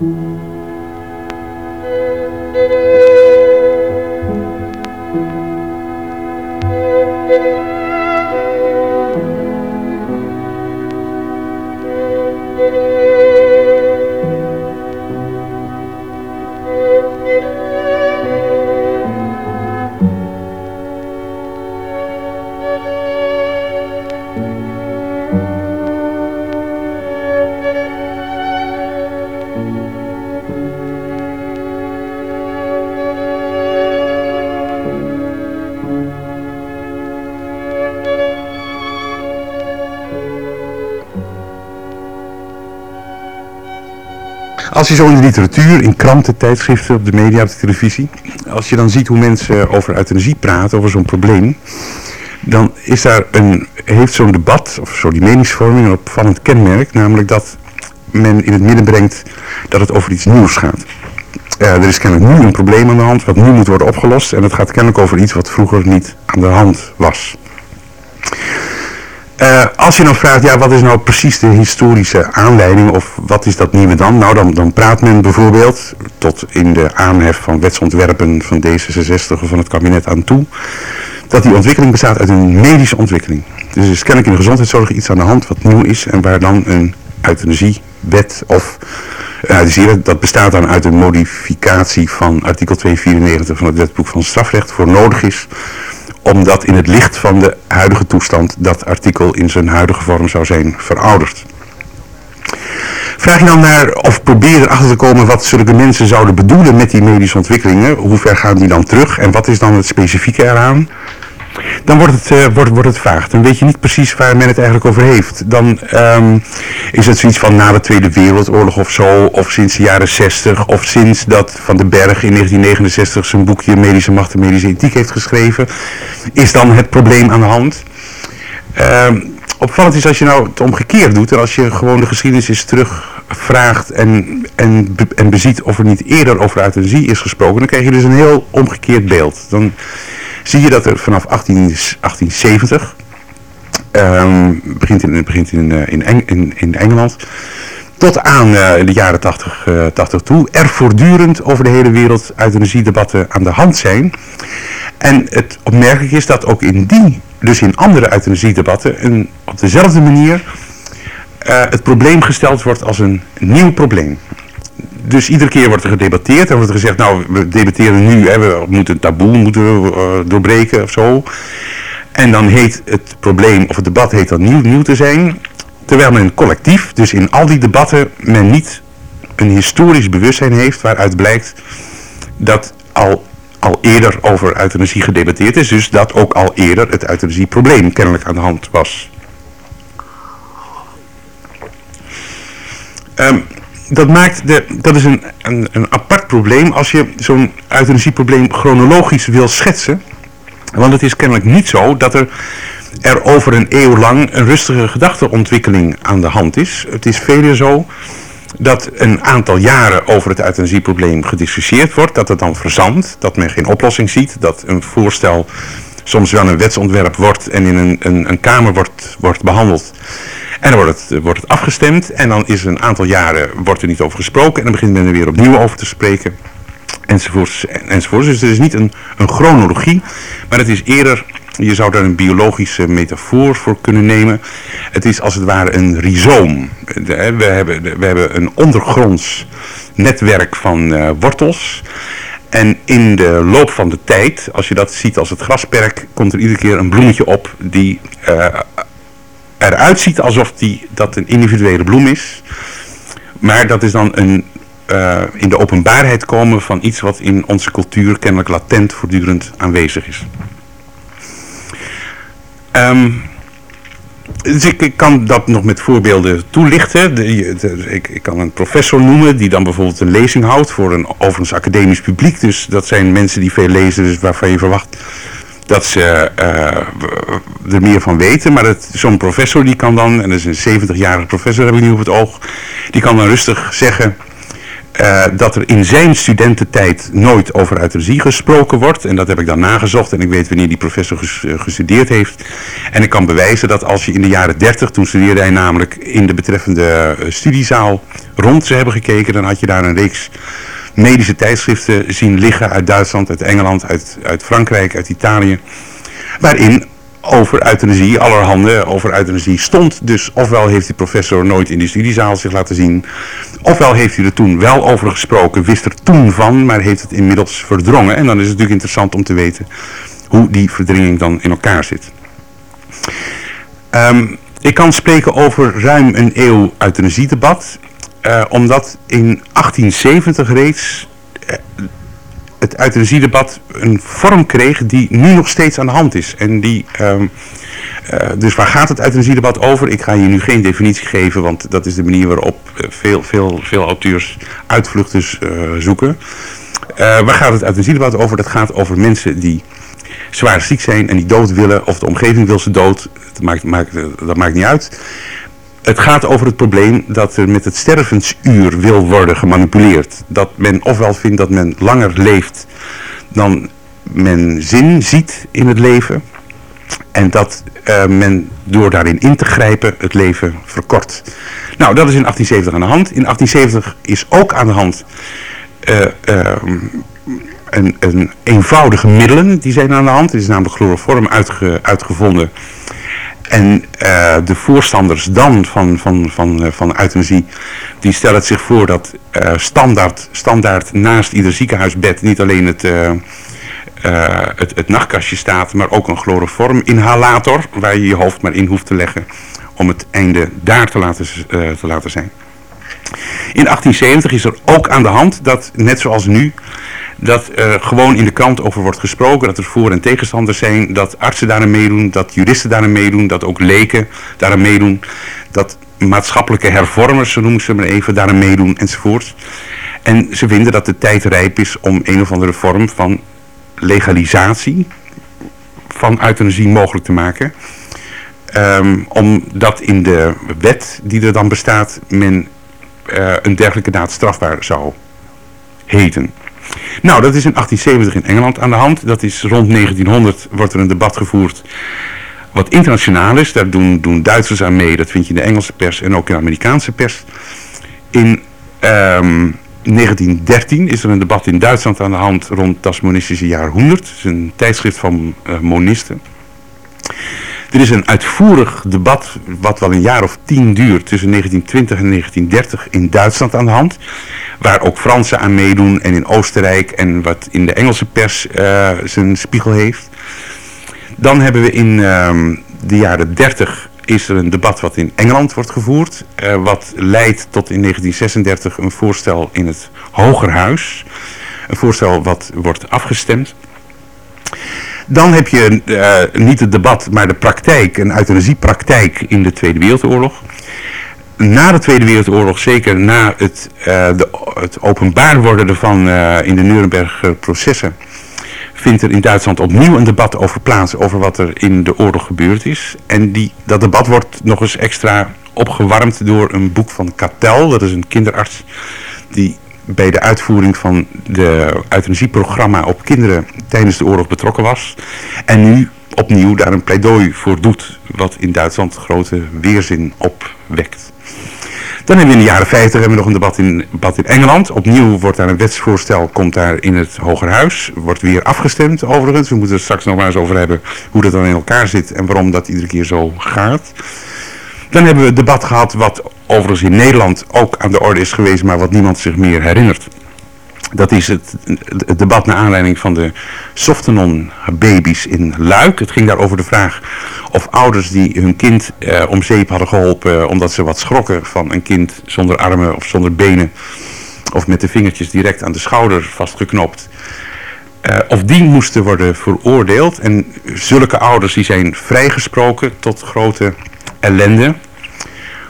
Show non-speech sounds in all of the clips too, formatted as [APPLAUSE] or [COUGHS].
Als je zo in de literatuur, in kranten, tijdschriften, op de media, op de televisie, als je dan ziet hoe mensen over euthanasie praten, over zo'n probleem, dan is daar een, heeft zo'n debat, of zo die meningsvorming, een opvallend kenmerk, namelijk dat men in het midden brengt dat het over iets nieuws gaat. Uh, er is kennelijk nu een probleem aan de hand wat nu moet worden opgelost en het gaat kennelijk over iets wat vroeger niet aan de hand was. Uh, als je dan vraagt, ja, wat is nou precies de historische aanleiding of wat is dat nieuwe dan? Nou, dan, dan praat men bijvoorbeeld tot in de aanhef van wetsontwerpen van D66 of van het kabinet aan toe, dat die ontwikkeling bestaat uit een medische ontwikkeling. Dus er is kennelijk in de gezondheidszorg iets aan de hand wat nieuw is en waar dan een euthanasiewet of uh, dat bestaat dan uit een modificatie van artikel 294 van het wetboek van strafrecht voor nodig is omdat in het licht van de huidige toestand dat artikel in zijn huidige vorm zou zijn verouderd. Vraag je dan naar, of probeer erachter te komen wat zulke mensen zouden bedoelen met die medische ontwikkelingen, hoe ver gaan die dan terug en wat is dan het specifieke eraan? Dan wordt het, uh, wordt, wordt het vaag. Dan weet je niet precies waar men het eigenlijk over heeft. Dan um, is het zoiets van na de Tweede Wereldoorlog of zo, of sinds de jaren 60, of sinds dat Van den Berg in 1969 zijn boekje Medische Macht en Medische Ethiek heeft geschreven, is dan het probleem aan de hand. Um, opvallend is als je nou het omgekeerd doet en als je gewoon de geschiedenis eens terugvraagt en, en, en beziet of er niet eerder over euthanasie is gesproken, dan krijg je dus een heel omgekeerd beeld. Dan zie je dat er vanaf 18, 1870, um, begint, in, begint in, eh, in, in, in Engeland, tot aan uh, de jaren 80, uh, 80 toe, er voortdurend over de hele wereld euthanasiedebatten aan de hand zijn. En het opmerkelijk is dat ook in die, dus in andere euthanasiedebatten, een, op dezelfde manier het probleem gesteld wordt als een nieuw probleem dus iedere keer wordt er gedebatteerd. Er wordt er gezegd, nou, we debatteren nu, hè, we moeten een taboe moeten we, uh, doorbreken of zo. En dan heet het probleem, of het debat heet dan nieuw, nieuw te zijn. Terwijl men collectief, dus in al die debatten, men niet een historisch bewustzijn heeft waaruit blijkt dat al, al eerder over euthanasie gedebatteerd is. Dus dat ook al eerder het euthanasieprobleem kennelijk aan de hand was. Um, dat maakt de, dat is een, een, een apart probleem als je zo'n euthanasieprobleem chronologisch wil schetsen. Want het is kennelijk niet zo dat er, er over een eeuw lang een rustige gedachteontwikkeling aan de hand is. Het is veel zo dat een aantal jaren over het euthanasieprobleem gediscussieerd wordt, dat het dan verzandt, dat men geen oplossing ziet, dat een voorstel soms wel een wetsontwerp wordt en in een, een, een kamer wordt, wordt behandeld. En dan wordt het, wordt het afgestemd en dan is een aantal jaren wordt er niet over gesproken en dan begint men er weer opnieuw over te spreken. Enzovoorts, enzovoorts. Dus het is niet een, een chronologie, maar het is eerder, je zou daar een biologische metafoor voor kunnen nemen. Het is als het ware een rhizoom. We hebben, we hebben een ondergronds netwerk van uh, wortels. En in de loop van de tijd, als je dat ziet als het grasperk, komt er iedere keer een bloemetje op die uh, eruit ziet alsof die, dat een individuele bloem is. Maar dat is dan een, uh, in de openbaarheid komen van iets wat in onze cultuur kennelijk latent voortdurend aanwezig is. Um, dus ik, ik, kan dat nog met voorbeelden toelichten. De, ik, ik, kan een professor noemen die dan bijvoorbeeld een lezing houdt voor een overigens academisch publiek. Dus dat zijn mensen die veel lezen, dus waarvan je verwacht dat ze uh, er meer van weten. Maar zo'n professor die kan dan, en dat is een 70-jarige professor heb ik nu op het oog, die kan dan rustig zeggen... uh, dat er in zijn studententijd nooit over euthanasie gesproken wordt. En dat heb ik dan nagezocht en ik weet wanneer die professor uh, gestudeerd heeft. En ik kan bewijzen dat als je in de jaren 30, toen studeerde hij namelijk in de betreffende studiezaal rond zou hebben gekeken, dan had je daar een reeks medische tijdschriften zien liggen uit Duitsland, uit Engeland, uit, uit Frankrijk, uit Italië. Waarin over euthanasie, allerhande over euthanasie stond. Dus ofwel heeft die professor nooit in die studiezaal zich laten zien. Ofwel heeft hij er toen wel over gesproken, wist er toen van, maar heeft het inmiddels verdrongen. En dan is het natuurlijk interessant om te weten hoe die verdringing dan in elkaar zit. Um, ik kan spreken over ruim een eeuw euthanasiedebat. Uh, omdat in 1870 reeds uh, het euthanasiedebat een vorm kreeg die nu nog steeds aan de hand is. En die, um, uh, dus waar gaat het euthanasiedebat over? Ik ga hier nu geen definitie geven, want dat is de manier waarop veel, veel, veel auteurs uitvluchten zoeken. waar gaat het euthanasiedebat over? Dat gaat over mensen die zwaar ziek zijn en die dood willen, of de omgeving wil ze dood. Dat maakt, maakt, dat maakt niet uit. Het gaat over het probleem dat er met het stervensuur wil worden gemanipuleerd. Dat men ofwel vindt dat men langer leeft dan men zin ziet in het leven. En dat uh, men door daarin in te grijpen het leven verkort. Nou, dat is in 1870 aan de hand. In 1870 is ook aan de hand uh, uh, een, een, eenvoudige middelen die zijn aan de hand. Het is namelijk chloroform uitge, uitgevonden en uh, de voorstanders dan van, van, van, uh, van euthanasie, die stellen het zich voor dat uh, standaard, standaard naast ieder ziekenhuisbed niet alleen het, het, nachtkastje staat, maar ook een chloroforminhalator waar je je hoofd maar in hoeft te leggen om het einde daar te laten, te laten zijn. In 1870 is er ook aan de hand dat, net zoals nu, dat er gewoon in de krant over wordt gesproken, dat er voor- en tegenstanders zijn, dat artsen daarin meedoen, dat juristen daarin meedoen, dat ook leken daarin meedoen, dat maatschappelijke hervormers, zo noemen ze maar even, daarin meedoen enzovoort. En ze vinden dat de tijd rijp is om een of andere vorm van legalisatie van euthanasie mogelijk te maken. Um, omdat in de wet die er dan bestaat, men uh, een dergelijke daad strafbaar zou heten. Nou, dat is in 1870 in Engeland aan de hand. Dat is rond 1900 wordt er een debat gevoerd wat internationaal is. Daar doen, doen Duitsers aan mee. Dat vind je in de Engelse pers en ook in de Amerikaanse pers. In um, 1913 is er een debat in Duitsland aan de hand rond das monistische jaar 100. Dat is een tijdschrift van uh, monisten. Er is een uitvoerig debat, wat wel een jaar of tien duurt, tussen 1920 en 1930 in Duitsland aan de hand. Waar ook Fransen aan meedoen en in Oostenrijk en wat in de Engelse pers uh, zijn spiegel heeft. Dan hebben we in uh, de jaren 30 is er een debat wat in Engeland wordt gevoerd. Uh, wat leidt tot in 1936 een voorstel in het Hogerhuis. Een voorstel wat wordt afgestemd. Dan heb je uh, niet het debat, maar de praktijk, een euthanasiepraktijk in de Tweede Wereldoorlog. Na de Tweede Wereldoorlog, zeker na het, uh, de, het openbaar worden ervan uh, in de Nuremberg processen, vindt er in Duitsland opnieuw een debat over plaats over wat er in de oorlog gebeurd is. En die, dat debat wordt nog eens extra opgewarmd door een boek van Kattel, dat is een kinderarts die bij de uitvoering van de euthanasieprogramma op kinderen tijdens de oorlog betrokken was. En nu opnieuw daar een pleidooi voor doet, wat in Duitsland grote weerzin opwekt. Dan hebben we in de jaren 50 hebben we nog een debat in, debat in Engeland. Opnieuw wordt daar een wetsvoorstel, komt daar in het Hogerhuis. Wordt weer afgestemd overigens. We moeten het straks nog maar eens over hebben hoe dat dan in elkaar zit en waarom dat iedere keer zo gaat. Dan hebben we het debat gehad wat overigens in Nederland ook aan de orde is geweest, maar wat niemand zich meer herinnert. Dat is het, debat naar aanleiding van de Softenon baby's in Luik. Het ging daar over de vraag of ouders die hun kind eh, om zeep hadden geholpen omdat ze wat schrokken van een kind zonder armen of zonder benen of met de vingertjes direct aan de schouder vastgeknopt. Uh, of die moesten worden veroordeeld. En zulke ouders die zijn vrijgesproken tot grote ellende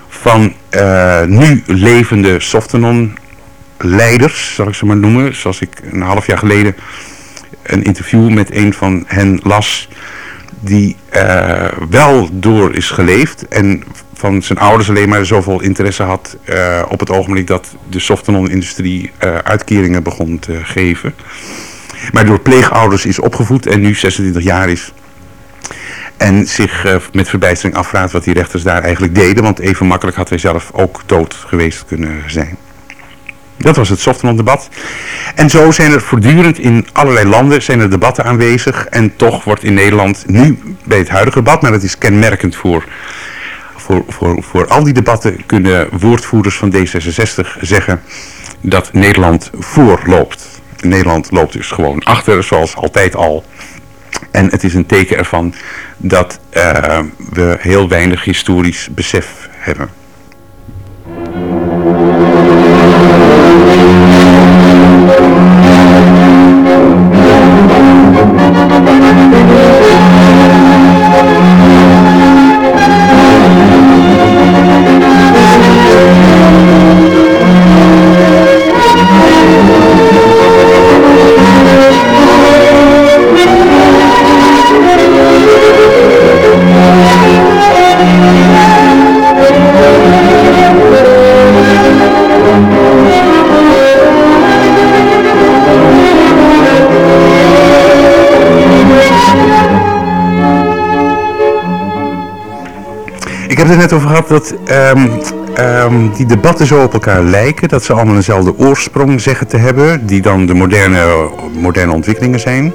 van uh, nu levende Softenon leiders, zal ik ze maar noemen. Zoals ik een half jaar geleden een interview met een van hen las die uh, wel door is geleefd en van zijn ouders alleen maar zoveel interesse had op het ogenblik dat de softenon-industrie uitkeringen begon te geven. Maar door pleegouders is opgevoed en nu 26 jaar is. En zich met verbijstering afvraagt wat die rechters daar eigenlijk deden. Want even makkelijk had hij zelf ook dood geweest kunnen zijn. Dat was het Softenon-debat. En zo zijn er voortdurend in allerlei landen zijn er debatten aanwezig. En toch wordt in Nederland nu bij het huidige debat, maar dat is kenmerkend voor, voor, voor, voor al die debatten, kunnen woordvoerders van D66 zeggen dat Nederland voorloopt. Nederland loopt dus gewoon achter, zoals altijd al. En het is een teken ervan dat uh, we heel weinig historisch besef hebben. Net over gehad dat ehm, ehm, die debatten zo op elkaar lijken. Dat ze allemaal eenzelfde oorsprong zeggen te hebben. Die dan de moderne, moderne ontwikkelingen zijn.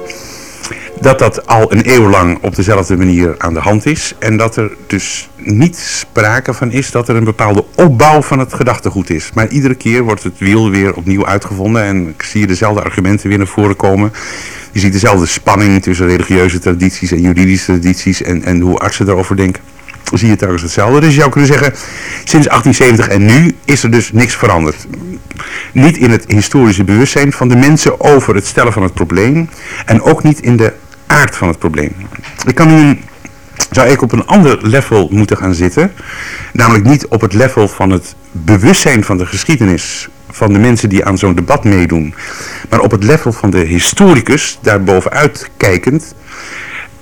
Dat dat al een eeuw lang op dezelfde manier aan de hand is. En dat er dus niet sprake van is dat er een bepaalde opbouw van het gedachtegoed is. Maar iedere keer wordt het wiel weer opnieuw uitgevonden. En zie je dezelfde argumenten weer naar voren komen. Je ziet dezelfde spanning tussen religieuze tradities en juridische tradities. En, en hoe artsen daarover denken zie je telkens hetzelfde. Dus je zou kunnen zeggen, sinds 1870 en nu is er dus niks veranderd. Niet in het historische bewustzijn van de mensen over het stellen van het probleem. En ook niet in de aard van het probleem. Ik kan nu, zou ik op een ander level moeten gaan zitten. Namelijk niet op het level van het bewustzijn van de geschiedenis van de mensen die aan zo'n debat meedoen. Maar op het level van de historicus, daar bovenuit kijkend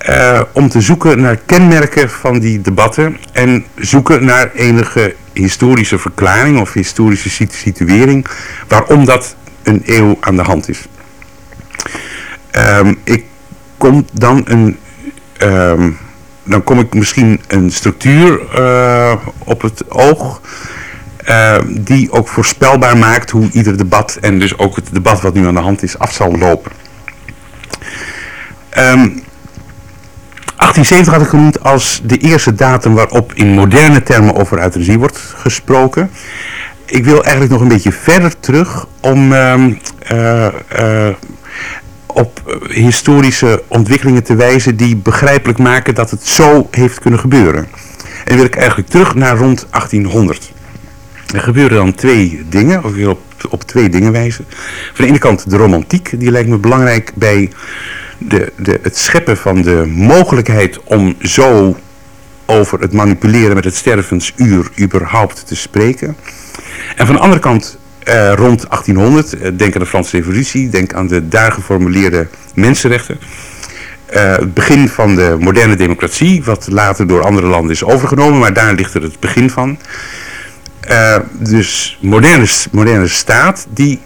uh, om te zoeken naar kenmerken van die debatten en zoeken naar enige historische verklaring of historische situering waarom dat een eeuw aan de hand is. Um, ik kom dan een, um, dan kom ik misschien een structuur uh, op het oog uh, die ook voorspelbaar maakt hoe ieder debat en dus ook het debat wat nu aan de hand is af zal lopen. Um, 1870 had ik genoemd als de eerste datum waarop in moderne termen over euthanasie wordt gesproken. Ik wil eigenlijk nog een beetje verder terug om uh, uh, uh, op historische ontwikkelingen te wijzen die begrijpelijk maken dat het zo heeft kunnen gebeuren. En wil ik eigenlijk terug naar rond 1800. Er gebeuren dan twee dingen, of ik wil op, op twee dingen wijzen. Van de ene kant de romantiek, die lijkt me belangrijk bij de, de, het scheppen van de mogelijkheid om zo over het manipuleren met het stervensuur überhaupt te spreken. En van de andere kant eh, rond 1800, eh, denk aan de Franse revolutie, denk aan de daar geformuleerde mensenrechten. Uh, het begin van de moderne democratie, wat later door andere landen is overgenomen, maar daar ligt er het begin van. Uh, dus moderne, moderne staat die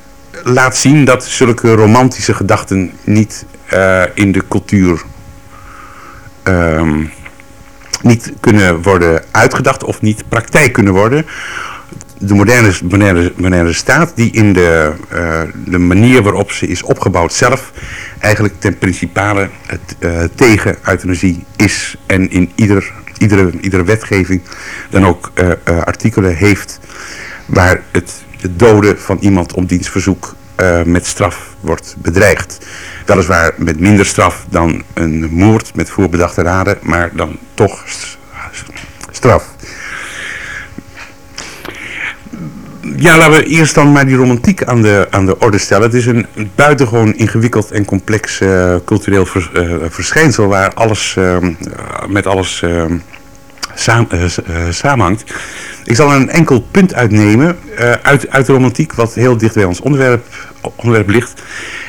laat zien dat zulke romantische gedachten niet uh, in de cultuur um, niet kunnen worden uitgedacht of niet praktijk kunnen worden. De moderne, moderne, moderne staat die in de, uh, de manier waarop ze is opgebouwd zelf eigenlijk ten principale het, uh, tegen euthanasie is en in ieder, iedere, iedere wetgeving dan ook artikelen heeft waar het, het doden van iemand op dienstverzoek met straf wordt bedreigd. Weliswaar met minder straf dan een moord met voorbedachte raden, maar dan toch straf. Ja, laten we eerst dan maar die romantiek aan de, aan de orde stellen. Het is een buitengewoon ingewikkeld en complex uh, cultureel uh, verschijnsel waar alles uh, met alles saam, samenhangt. Ik zal een enkel punt uitnemen uit, uit de romantiek wat heel dicht bij ons onderwerp, onderwerp ligt.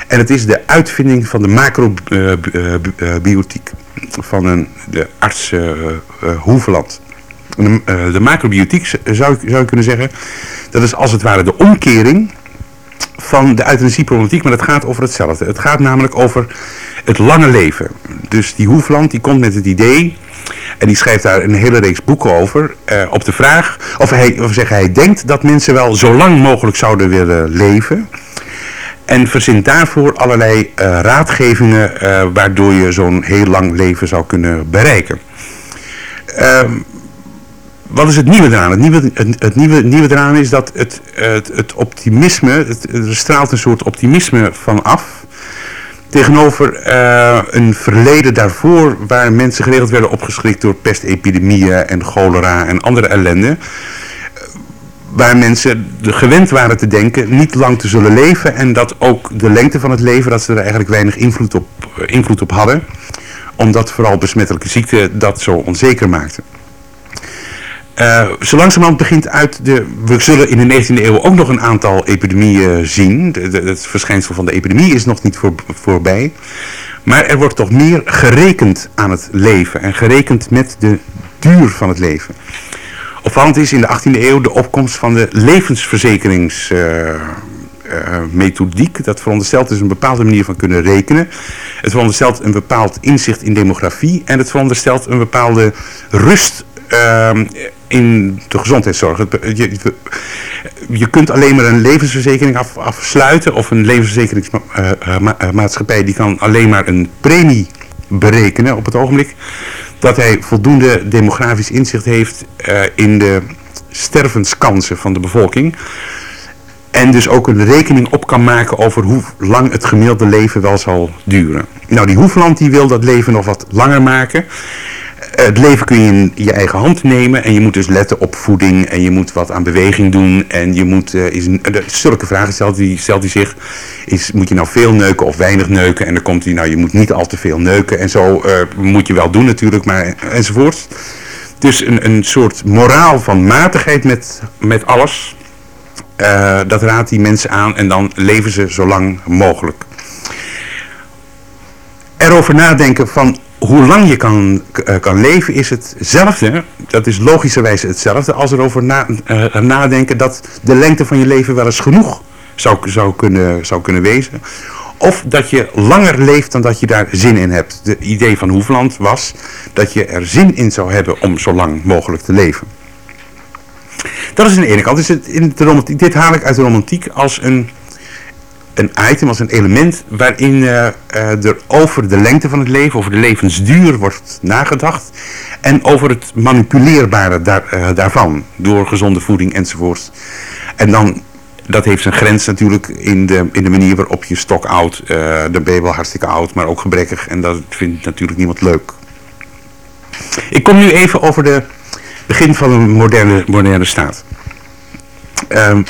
En het is de uitvinding van de macrobiotiek van een, de arts Hoeveland. De, de macrobiotiek zou ik, zou ik kunnen zeggen. Dat is als het ware de omkering van de euthanasieproblematiek, maar het gaat over hetzelfde. Het gaat namelijk over het lange leven. Dus die Hoefland die komt met het idee, en die schrijft daar een hele reeks boeken over, uh, op de vraag, of hij, of zeggen, hij denkt dat mensen wel zo lang mogelijk zouden willen leven. En verzint daarvoor allerlei uh, raadgevingen uh, waardoor je zo'n heel lang leven zou kunnen bereiken. Ehm, wat is het nieuwe eraan? Het nieuwe, het, het nieuwe, nieuwe eraan is dat het, het, het optimisme, het, er straalt een soort optimisme van af. Tegenover uh, een verleden daarvoor waar mensen geregeld werden opgeschrikt door pestepidemieën en cholera en andere ellende. Waar mensen gewend waren te denken niet lang te zullen leven en dat ook de lengte van het leven, dat ze er eigenlijk weinig invloed op, invloed op hadden. Omdat vooral besmettelijke ziekten dat zo onzeker maakten. Uh, zo langzamerhand begint uit de... We zullen in de 19e eeuw ook nog een aantal epidemieën zien. De, de, het verschijnsel van de epidemie is nog niet voor, voorbij. Maar er wordt toch meer gerekend aan het leven. En gerekend met de duur van het leven. Opvallend is in de 18e eeuw de opkomst van de levensverzekeringsmethodiek. Uh, dat veronderstelt dus een bepaalde manier van kunnen rekenen. Het veronderstelt een bepaald inzicht in demografie. En het veronderstelt een bepaalde rust uh, in de gezondheidszorg. Je, je kunt alleen maar een levensverzekering af, afsluiten of een levensverzekeringsmaatschappij die kan alleen maar een premie berekenen op het ogenblik. Dat hij voldoende demografisch inzicht heeft in de stervenskansen van de bevolking. En dus ook een rekening op kan maken over hoe lang het gemiddelde leven wel zal duren. Nou, die Hoefland die wil dat leven nog wat langer maken. Eh, het leven kun je in je eigen hand nemen en je moet dus letten op voeding en je moet wat aan beweging doen en je moet, uh, is, uh, zulke vragen stelt hij, zich, is moet je nou veel neuken of weinig neuken en dan komt hij, nou je moet niet al te veel neuken en zo uh, moet je wel doen natuurlijk, maar enzovoort. Dus een, een soort moraal van matigheid met, met alles, dat raadt die mensen aan en dan leven ze zo lang mogelijk. Erover nadenken van hoe lang je kan, uh, kan leven is hetzelfde, dat is logischerwijs hetzelfde, als erover na, uh, nadenken dat de lengte van je leven wel eens genoeg zou, zou, kunnen, zou kunnen wezen. Of dat je langer leeft dan dat je daar zin in hebt. De idee van Hoefland was dat je er zin in zou hebben om zo lang mogelijk te leven. Dat is aan de ene kant. Is het in de romantiek, dit haal ik uit de romantiek als een een item, als een element waarin uh, uh, er over de lengte van het leven, over de levensduur wordt nagedacht. En over het manipuleerbare daar, uh, daarvan, door gezonde voeding enzovoort. En dan, dat heeft zijn grens natuurlijk in de, in de manier waarop je stok oud, dan ben je wel hartstikke oud, maar ook gebrekkig. En dat vindt natuurlijk niemand leuk. Ik kom nu even over de begin van een moderne, moderne staat. Um,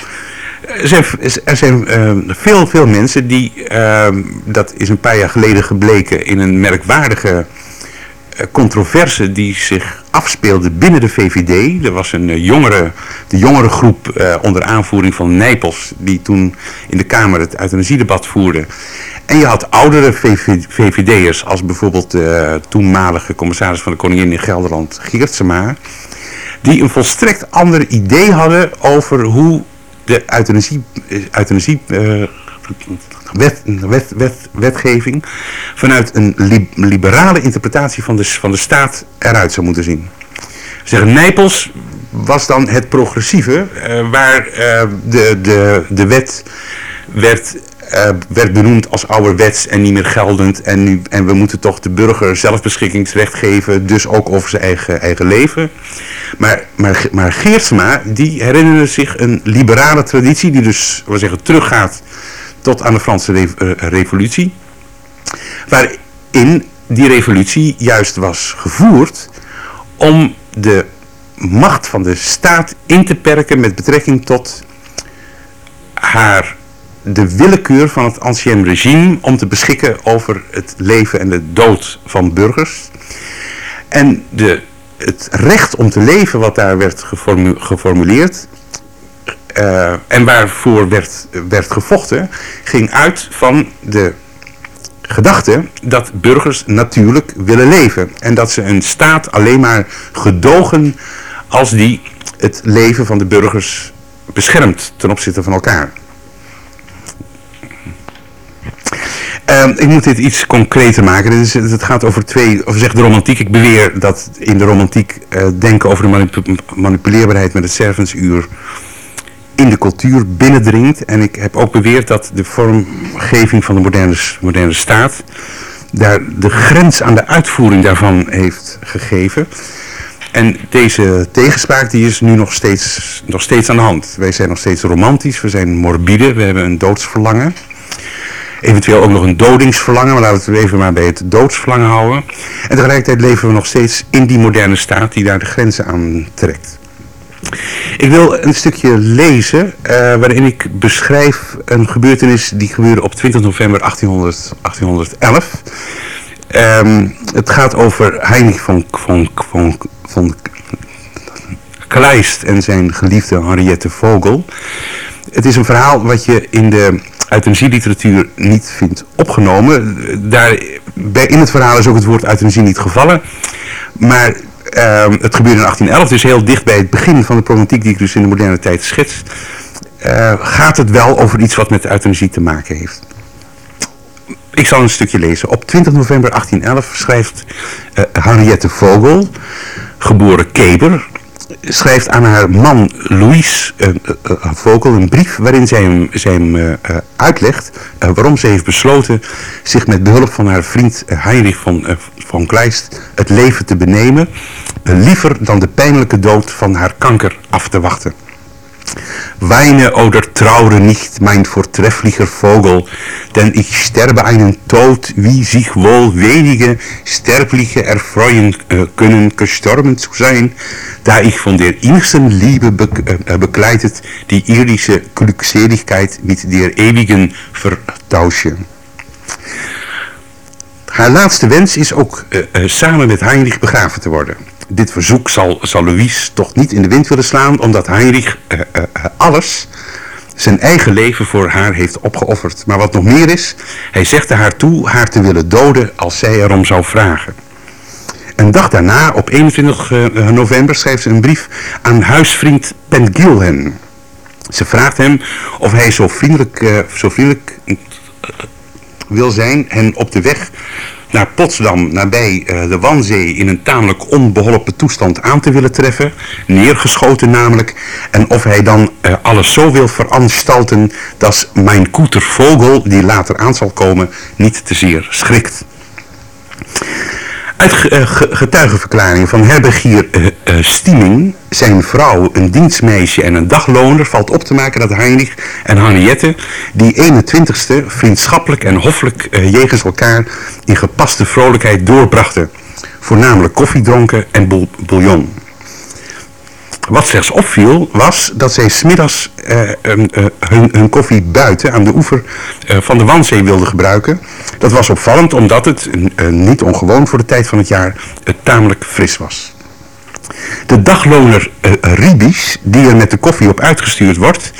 er zijn, er zijn uh, veel, veel mensen die, uh, dat is een paar jaar geleden gebleken in een merkwaardige uh, controverse die zich afspeelde binnen de VVD. Er was een jongere, de jongere groep onder aanvoering van Nijpels die toen in de Kamer het euthanasiedebat voerde. En je had oudere VVD'ers als bijvoorbeeld de toenmalige commissaris van de Koningin in Gelderland, Geertsema. Die een volstrekt ander idee hadden over hoe de euthanasie, euthanasie uh, wet, wet, wet, wetgeving vanuit een liberale interpretatie van de, van de staat eruit zou moeten zien. Zeggen, Nijpels was dan het progressieve, uh, waar de, de, de wet werd, uh, werd benoemd als ouderwets en niet meer geldend. En, nu, en we moeten toch de burger zelfbeschikkingsrecht geven, dus ook over zijn eigen, eigen leven. Maar, maar, maar Geertsma, die herinnerde zich een liberale traditie die dus, we zeggen, teruggaat tot aan de Franse re uh, revolutie. Waarin die revolutie juist was gevoerd om de macht van de staat in te perken met betrekking tot haar de willekeur van het ancien regime om te beschikken over het leven en de dood van burgers. En de het recht om te leven wat daar werd geformu geformuleerd uh, en waarvoor werd, werd gevochten, ging uit van de gedachte dat burgers natuurlijk willen leven. En dat ze een staat alleen maar gedogen als die het leven van de burgers beschermt ten opzichte van elkaar. Uh, ik moet dit iets concreter maken. Dit is, het gaat over twee, of zeg de romantiek. Ik beweer dat in de romantiek uh, denken over de manip manipuleerbaarheid met het servensuur in de cultuur binnendringt. En ik heb ook beweerd dat de vormgeving van de moderne, moderne staat daar de grens aan de uitvoering daarvan heeft gegeven. En deze tegenspraak die is nu nog steeds, nog steeds aan de hand. Wij zijn nog steeds romantisch, we zijn morbide, we hebben een doodsverlangen. Eventueel ook nog een dodingsverlangen, maar laten we het even maar bij het doodsverlangen houden. En tegelijkertijd leven we nog steeds in die moderne staat die daar de grenzen aan trekt. Ik wil een stukje lezen uh, waarin ik beschrijf een gebeurtenis die gebeurde op 20 november 1800, 1811. Um, het gaat over Heinrich van, van Kleist en zijn geliefde Henriette Vogel. Het is een verhaal wat je in de euthanasieliteratuur niet vindt opgenomen. Daar, in het verhaal is ook het woord euthanasie niet gevallen. Maar uh, het gebeurde in 1811, dus heel dicht bij het begin van de problematiek die ik dus in de moderne tijd schets. Uh, gaat het wel over iets wat met euthanasie te maken heeft. Ik zal een stukje lezen. Op 20 november 1811 schrijft uh, Henriette Vogel, geboren Keber, schrijft aan haar man Louis uh, uh, Vogel een brief waarin zij hem, zij hem uh, uitlegt waarom ze heeft besloten zich met behulp van haar vriend Heinrich van, van Kleist het leven te benemen, liever dan de pijnlijke dood van haar kanker af te wachten. Weine oder traure nicht, mein vortrefflicher Vogel, denn ich sterbe einen Tod, wie sich wohl wenige Sterbliche erfreuen äh, können, gestorben zu sein, da ich von der innigsten Liebe be äh, begleitet die irdische Glückseligkeit mit der ewigen vertausche. Haar laatste wens is ook samen met Heinrich begraven te worden. Dit verzoek zal, zal Louise toch niet in de wind willen slaan, omdat Heinrich uh, uh, alles, zijn eigen leven voor haar heeft opgeofferd. Maar wat nog meer is, hij zegde haar toe haar te willen doden als zij erom zou vragen. Een dag daarna, op 21 uh, november, schrijft ze een brief aan huisvriend Gilhen. Ze vraagt hem of hij zo vriendelijk, zo vriendelijk wil zijn en op de weg naar Potsdam, nabij uh, de Wanzee, in een tamelijk onbeholpen toestand aan te willen treffen. Neergeschoten namelijk. En of hij dan uh, alles zo wil veranstalten dat mijn koeter Vogel, die later aan zal komen, niet te zeer schrikt. Uit getuigenverklaringen van herbergier uh, uh, Stieming, zijn vrouw, een dienstmeisje en een dagloner valt op te maken dat Heinrich en Henriette die 21ste vriendschappelijk en hoffelijk jegens elkaar in gepaste vrolijkheid doorbrachten. Voornamelijk koffie dronken en bouillon. Wat slechts opviel was dat zij smiddags uh, uh, hun, hun, koffie buiten aan de oever uh, van de Wanzee wilden gebruiken. Dat was opvallend omdat het, niet ongewoon voor de tijd van het jaar, tamelijk fris was. De dagloner Ribis, die er met de koffie op uitgestuurd wordt,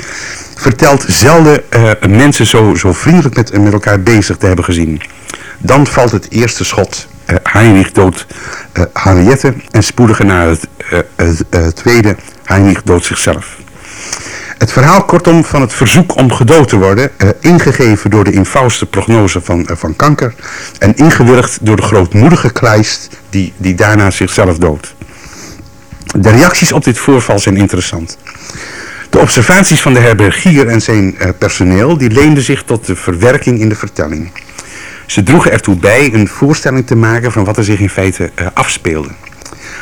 vertelt zelden mensen zo, zo vriendelijk met, met elkaar bezig te hebben gezien. Dan valt het eerste schot. Uh, Heinrich doodt uh, Henriette en spoediger na het uh, tweede Heinrich doodt zichzelf. Het verhaal kortom van het verzoek om gedood te worden, ingegeven door de eenvoudigste prognose van, van kanker en ingewilligd door de grootmoedige Kleist die, die daarna zichzelf doodt. De reacties op dit voorval zijn interessant. De observaties van de herbergier en zijn personeel die leenden zich tot de verwerking in de vertelling. Ze droegen ertoe bij een voorstelling te maken van wat er zich in feite uh, afspeelde.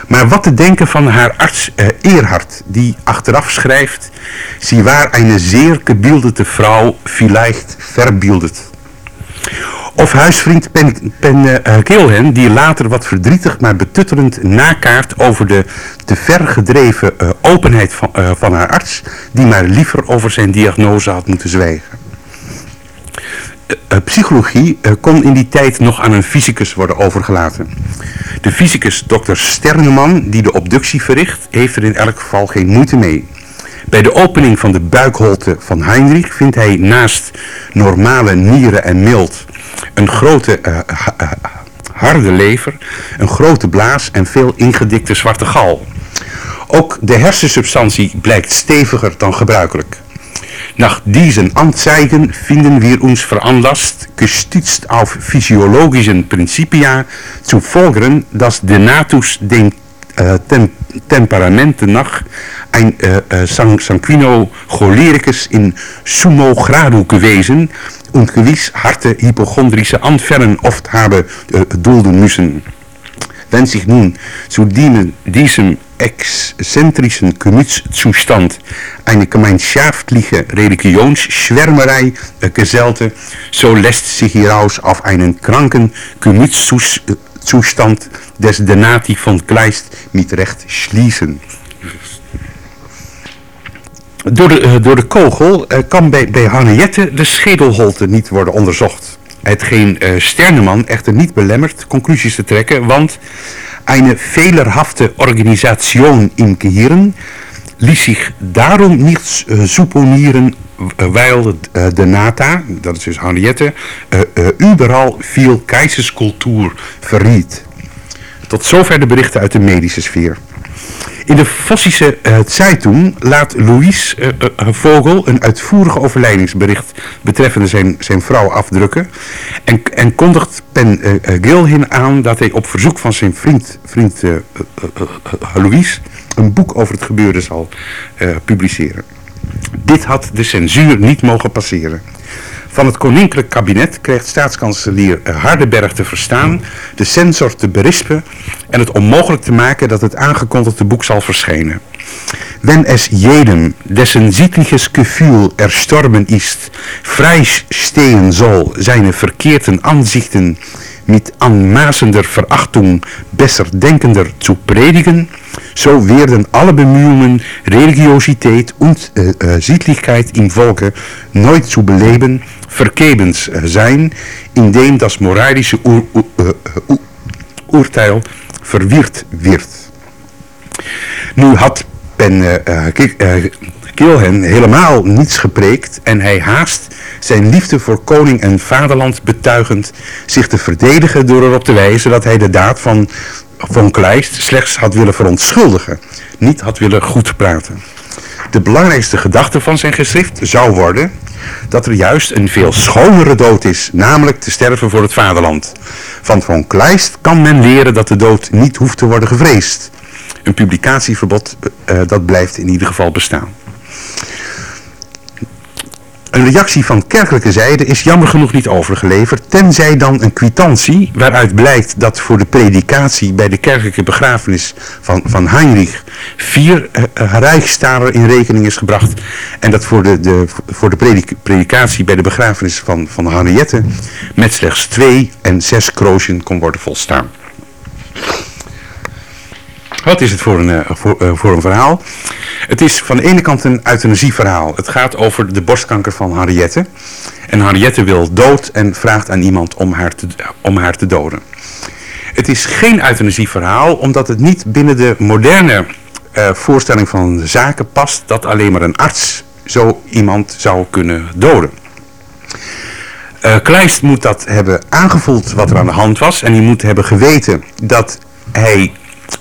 Maar wat te denken van haar arts Eerhard, die achteraf schrijft... Zie waar een zeer gebildete vrouw vielleicht verbildet. Of huisvriend Pen, Pen uh, Gilhen, die later wat verdrietig maar betuttelend nakaart over de te ver gedreven openheid van, van haar arts, die maar liever over zijn diagnose had moeten zwijgen. Uh, psychologie uh, kon in die tijd nog aan een fysicus worden overgelaten. De fysicus Dr. Sterneman, die de obductie verricht, heeft er in elk geval geen moeite mee. Bij de opening van de buikholte van Heinrich vindt hij naast normale nieren en mild een grote harde lever, een grote blaas en veel ingedikte zwarte gal. Ook de hersensubstantie blijkt steviger dan gebruikelijk. Nach diesen Anzeigen finden wir uns veranlasst, gestützt auf physiologischen Prinzipia, zu folgern, dass Denatus den äh, tem Temperamenten nach ein äh, äh, sanguino cholericus in sumo gradu gewesen und gewiss harte hypochondrische Anfällen oft habe äh, dulden müssen. Wenn sich nun dienen, diesem exzentrischen Gemütszustand eine gemeinschaftliche Religionsschwärmerei äh, gesellte, so lässt sich hieraus auf einen kranken Gemütszustand des Denati von Kleist mit Recht schließen. Door de, uh, door de kogel uh, kan bij, bij de schedelholte niet worden onderzocht. Hetgeen Sterneman echter niet belemmert conclusies te trekken, want eine fehlerhafte Organisation im Gehirn ließ sich darum nicht äh, supponieren, weil äh, de Nata, dat is dus Henriette, äh, überall viel keizerscultuur verriet. Tot zover de berichten uit de medische sfeer. In de Vossische uh, Zeitung laat Louis uh, uh, Vogel een uitvoerig overlijdingsbericht betreffende zijn, zijn vrouw afdrukken. En, en kondigt Pen Gilhin aan dat hij op verzoek van zijn vriend, vriend Louis een boek over het gebeurde zal publiceren. Dit had de censuur niet mogen passeren. Van het koninklijk kabinet krijgt staatskanselier Hardenberg te verstaan de censor te berispen en het onmogelijk te maken dat het aangekondigde boek zal verschijnen. Wenn es jedem, dessen sittliches Gefühl erstorben ist, freistehen soll, seine verkehrten Ansichten mit anmaßender Verachtung besser denkender zu predigen, so werden alle Bemühungen, Religiosität und äh, äh, Sittlichkeit im Volke neu zu beleben, vergebens zijn, indem das moralische oer, oer, oerteil verwierd werd. Nu had Ben Kilhen helemaal niets gepreekt en hij haast zijn liefde voor koning en vaderland betuigend zich te verdedigen door erop te wijzen dat hij de daad van von Kleist slechts had willen verontschuldigen, niet had willen goed praten. De belangrijkste gedachte van zijn geschrift zou worden dat er juist een veel schonere dood is, namelijk te sterven voor het vaderland. Van von Kleist kan men leren dat de dood niet hoeft te worden gevreesd. Een publicatieverbod, uh, dat blijft in ieder geval bestaan. Een reactie van kerkelijke zijde is jammer genoeg niet overgeleverd, tenzij dan een kwitantie waaruit blijkt dat voor de predikatie bij de kerkelijke begrafenis van, van Heinrich vier uh, in rekening is gebracht en dat voor de, de, voor de predik, predikatie bij de begrafenis van, van Henriette met slechts twee en zes kroosjen kon worden volstaan. Wat is het voor een, voor, uh, voor een verhaal? Het is van de ene kant een euthanasieverhaal. Het gaat over de borstkanker van Henriette. En Henriette wil dood en vraagt aan iemand om haar te, om haar te doden. Het is geen euthanasieverhaal omdat het niet binnen de moderne uh, voorstelling van zaken past dat alleen maar een arts zo iemand zou kunnen doden. Uh, Kleist moet dat hebben aangevoeld wat er aan de hand was en hij moet hebben geweten dat hij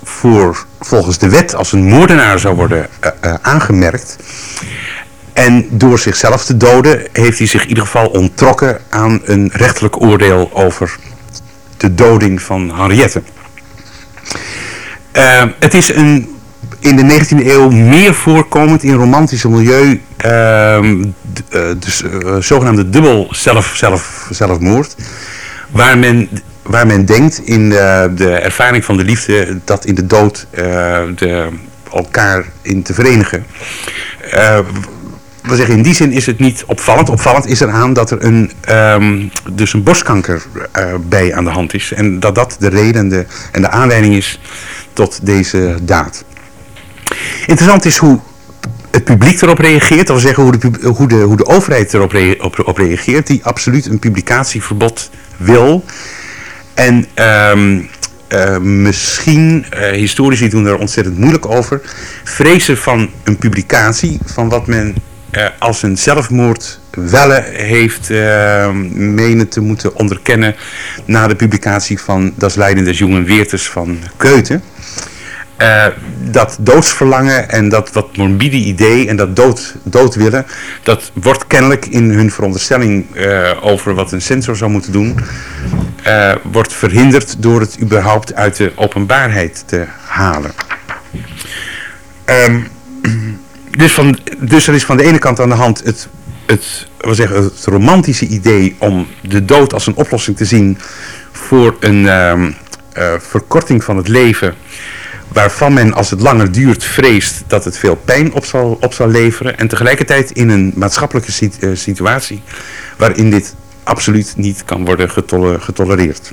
voor, volgens de wet als een moordenaar zou worden uh, uh, aangemerkt. En door zichzelf te doden heeft hij zich in ieder geval onttrokken aan een rechterlijk oordeel over de doding van Henriette. Uh, het is een, in de 19e eeuw meer voorkomend in romantische milieu de zogenaamde dubbel zelf, zelfmoord. Waar men waar men denkt in de, de ervaring van de liefde dat in de dood uh, de, elkaar in te verenigen. Uh, we zeggen, in die zin is het niet opvallend. Opvallend is eraan dat er een, um, dus een borstkanker bij aan de hand is. En dat dat de reden en de, aanleiding is tot deze daad. Interessant is hoe het publiek erop reageert. Dat wil zeggen hoe de, hoe de, hoe de overheid erop re, op reageert. Die absoluut een publicatieverbod wil. En um, uh, misschien, uh, historici doen er ontzettend moeilijk over, vrezen van een publicatie van wat men uh, als een zelfmoord welle heeft menen te moeten onderkennen na de publicatie van Das Leiden des Jungen Weerters van Keuten. Uh, dat doodsverlangen en dat wat morbide idee en dat dood, dood willen, dat wordt kennelijk in hun veronderstelling uh, over wat een sensor zou moeten doen, uh, wordt verhinderd door het überhaupt uit de openbaarheid te halen. Um, dus, van, dus er is van de ene kant aan de hand het, het, zeggen, het romantische idee om de dood als een oplossing te zien voor een um, verkorting van het leven waarvan men als het langer duurt vreest dat het veel pijn op zal, op zal leveren. En tegelijkertijd in een maatschappelijke eh, situatie waarin dit absoluut niet kan worden getolereerd.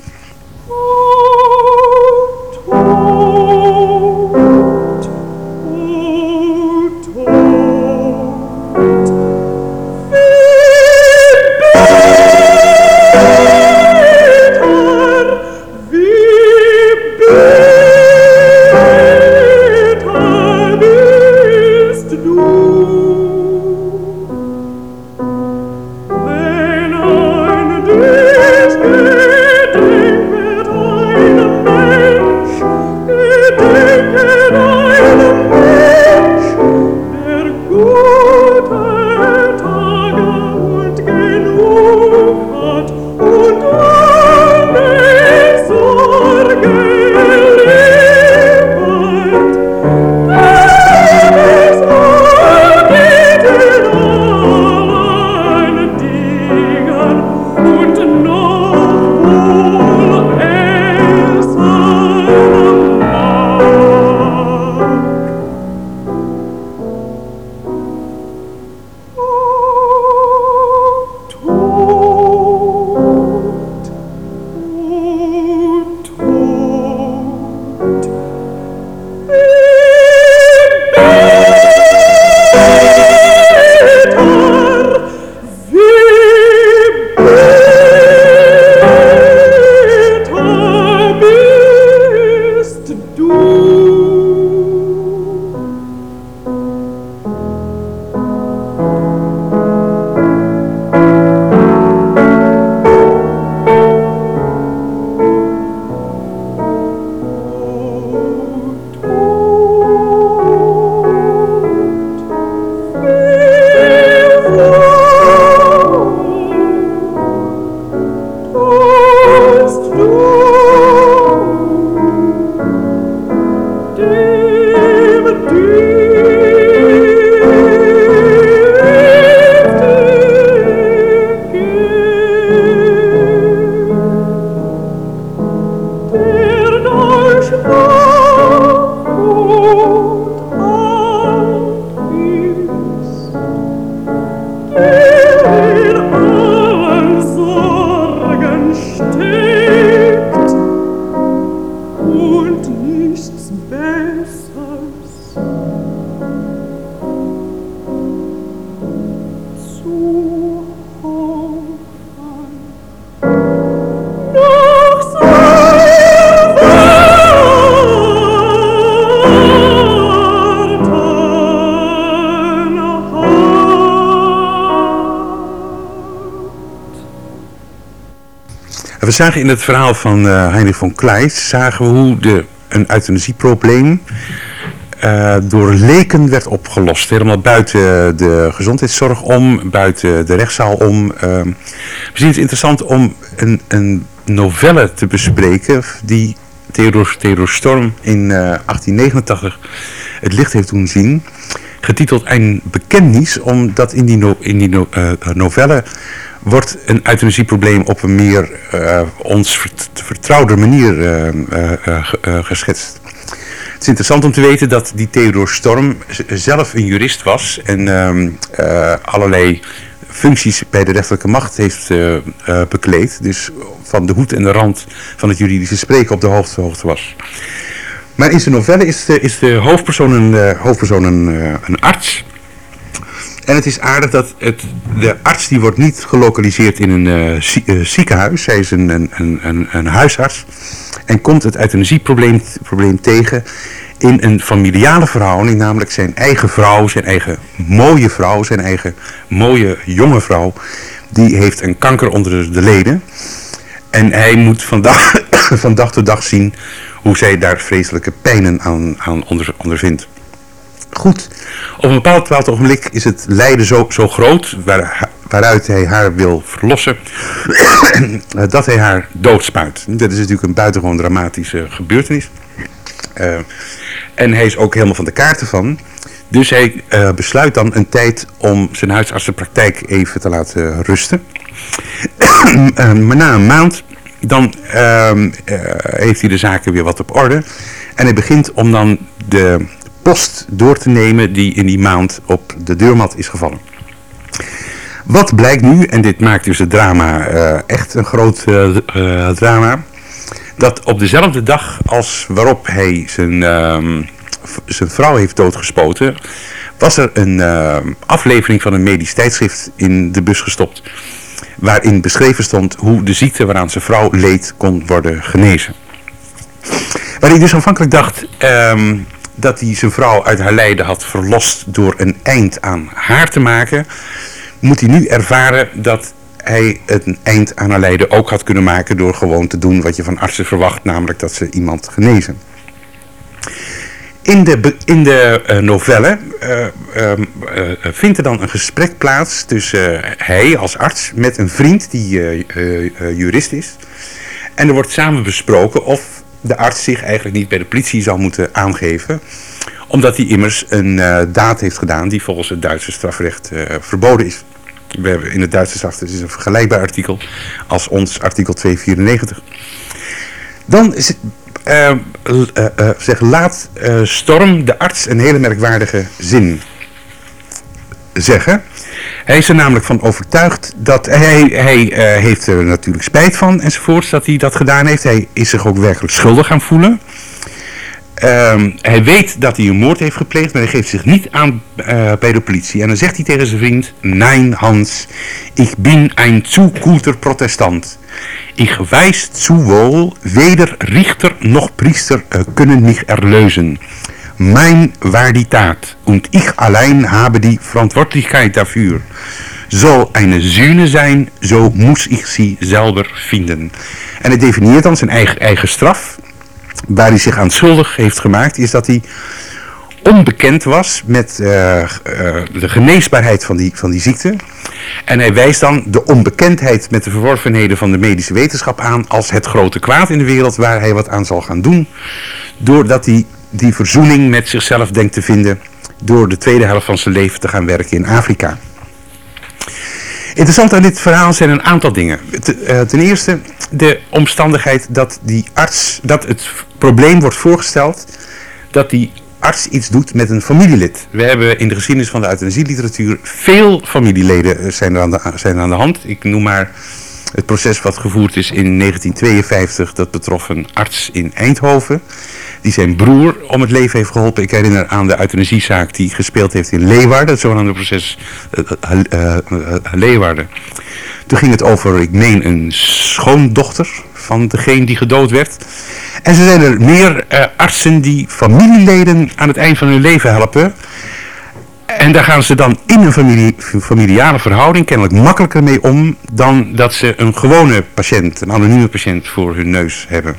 Zagen in het verhaal van uh, Heinrich von Kleist, zagen we hoe de, een euthanasieprobleem uh, door leken werd opgelost. Helemaal buiten de gezondheidszorg om, buiten de rechtszaal om. Uh, we zien het interessant om een, een novelle te bespreken die Theodor, Theodor Storm in 1889 het licht heeft doen zien. Getiteld Een bekennis, omdat in die, in die no, novelle wordt een euthanasieprobleem op een meer uh, ons vertrouwde manier uh, uh, geschetst. Het is interessant om te weten dat die Theodor Storm zelf een jurist was en ehm, allerlei functies bij de rechterlijke macht heeft bekleed. Dus van de hoed en de rand van het juridische spreken op de hoogte, hoogte was. Maar in zijn novelle is de, is de hoofdpersoon, een, hoofdpersoon een arts en het is aardig dat het, de arts die wordt niet gelokaliseerd in een uh, ziekenhuis. Hij is een, een, een, een huisarts. En komt het euthanasieprobleem probleem tegen in een familiale verhouding. Namelijk zijn eigen vrouw, zijn eigen mooie vrouw, zijn eigen mooie jonge vrouw. Die heeft een kanker onder de leden. En hij moet [COUGHS] van dag tot dag zien hoe zij daar vreselijke pijnen aan, aan onder, ondervindt. Goed, op een bepaald, ogenblik is het lijden zo, zo groot waar, waaruit hij haar wil verlossen, [CLEARS THROAT] dat hij haar doodspuit. Dat is natuurlijk een buitengewoon dramatische gebeurtenis. Uh, en hij is ook helemaal van de kaarten van. Dus hij uh, besluit dan een tijd om zijn huisartsenpraktijk even te laten rusten. uh, [CLEARS THROAT] maar na een maand dan heeft hij de zaken weer wat op orde. En hij begint om dan de post door te nemen die in die maand op de deurmat is gevallen. Wat blijkt nu, en dit maakt dus het drama uh, echt een groot uh, uh, drama, dat op dezelfde dag als waarop hij zijn, ehm, zijn vrouw heeft doodgespoten, was er een ehm, aflevering van een medisch tijdschrift in de bus gestopt, waarin beschreven stond hoe de ziekte waaraan zijn vrouw leed kon worden genezen. Waar ik dus aanvankelijk dacht, um, dat hij zijn vrouw uit haar lijden had verlost door een eind aan haar te maken, moet hij nu ervaren dat hij een eind aan haar lijden ook had kunnen maken door gewoon te doen wat je van artsen verwacht, namelijk dat ze iemand genezen. In de, in de uh, novelle uh, uh, vindt er dan een gesprek plaats tussen hij als arts met een vriend die jurist is. En er wordt samen besproken of de arts zich eigenlijk niet bij de politie zou moeten aangeven. Omdat hij immers een uh, daad heeft gedaan die volgens het Duitse strafrecht uh, verboden is. We hebben in het Duitse strafrecht is een vergelijkbaar artikel als ons artikel 294. Dan is het, uh, zeg, laat Storm de arts een hele merkwaardige zin zeggen. Hij is er namelijk van overtuigd dat hij, hij uh, heeft er natuurlijk spijt van enzovoorts dat hij dat gedaan heeft. Hij is zich ook werkelijk schuldig gaan voelen. Um, hij weet dat hij een moord heeft gepleegd, maar hij geeft zich niet aan uh, bij de politie. En dan zegt hij tegen zijn vriend, Nein Hans, ik bin ein zu Protestant. Ich weiß zu weder Richter noch Priester uh, können mich erlösen. Mein Waarditat und ich allein habe die Verantwortlichkeit dafür. Zal eine Sühne zijn, zo moest ik sie selber vinden. En het definieert dan zijn eigen, eigen straf, waar hij zich aan schuldig heeft gemaakt, is dat hij onbekend was met uh, uh, de geneesbaarheid van die, van die ziekte. En hij wijst dan de onbekendheid met de verworvenheden van de medische wetenschap aan als het grote kwaad in de wereld waar hij wat aan zal gaan doen. Doordat hij die verzoening met zichzelf denkt te vinden door de tweede helft van zijn leven te gaan werken in Afrika. Interessant aan dit verhaal zijn een aantal dingen. Eh, ten eerste de omstandigheid dat die arts, dat het probleem wordt voorgesteld dat die arts iets doet met een familielid. We hebben in de geschiedenis van de euthanasieliteratuur veel familieleden eh, zijn er, aan de, zijn er aan de hand. Ik noem maar het proces wat gevoerd is in 1952. Dat betrof een arts in Eindhoven die zijn broer om het leven heeft geholpen. Ik herinner aan de euthanasiezaak die gespeeld heeft in Leeuwarden, het zogenaamde proces uh, Leeuwarden. Toen ging het over, ik meen, een schoondochter van degene die gedood werd. En ze zijn er meer artsen die familieleden aan het eind van hun leven helpen. En daar gaan ze dan in een familiale verhouding kennelijk makkelijker mee om dan dat ze een gewone patiënt, een anonieme patiënt voor hun neus hebben.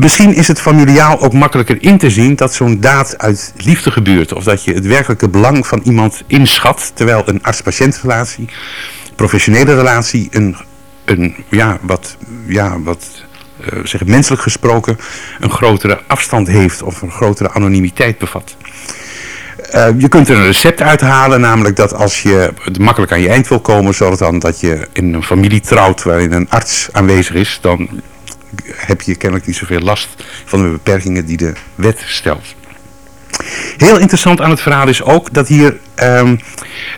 Misschien is het familiaal ook makkelijker in te zien dat zo'n daad uit liefde gebeurt. Of dat je het werkelijke belang van iemand inschat. Terwijl een arts-patiëntrelatie, professionele relatie, een, een ja, wat, ja, wat uh, zeg, menselijk gesproken, een grotere afstand heeft of een grotere anonimiteit bevat. Uh, je kunt er een recept uithalen, namelijk dat als je makkelijk aan je eind wil komen, zorg dan dat je in een familie trouwt waarin een arts aanwezig is, dan heb je kennelijk niet zoveel last van de beperkingen die de wet stelt. Heel interessant aan het verhaal is ook dat hier um,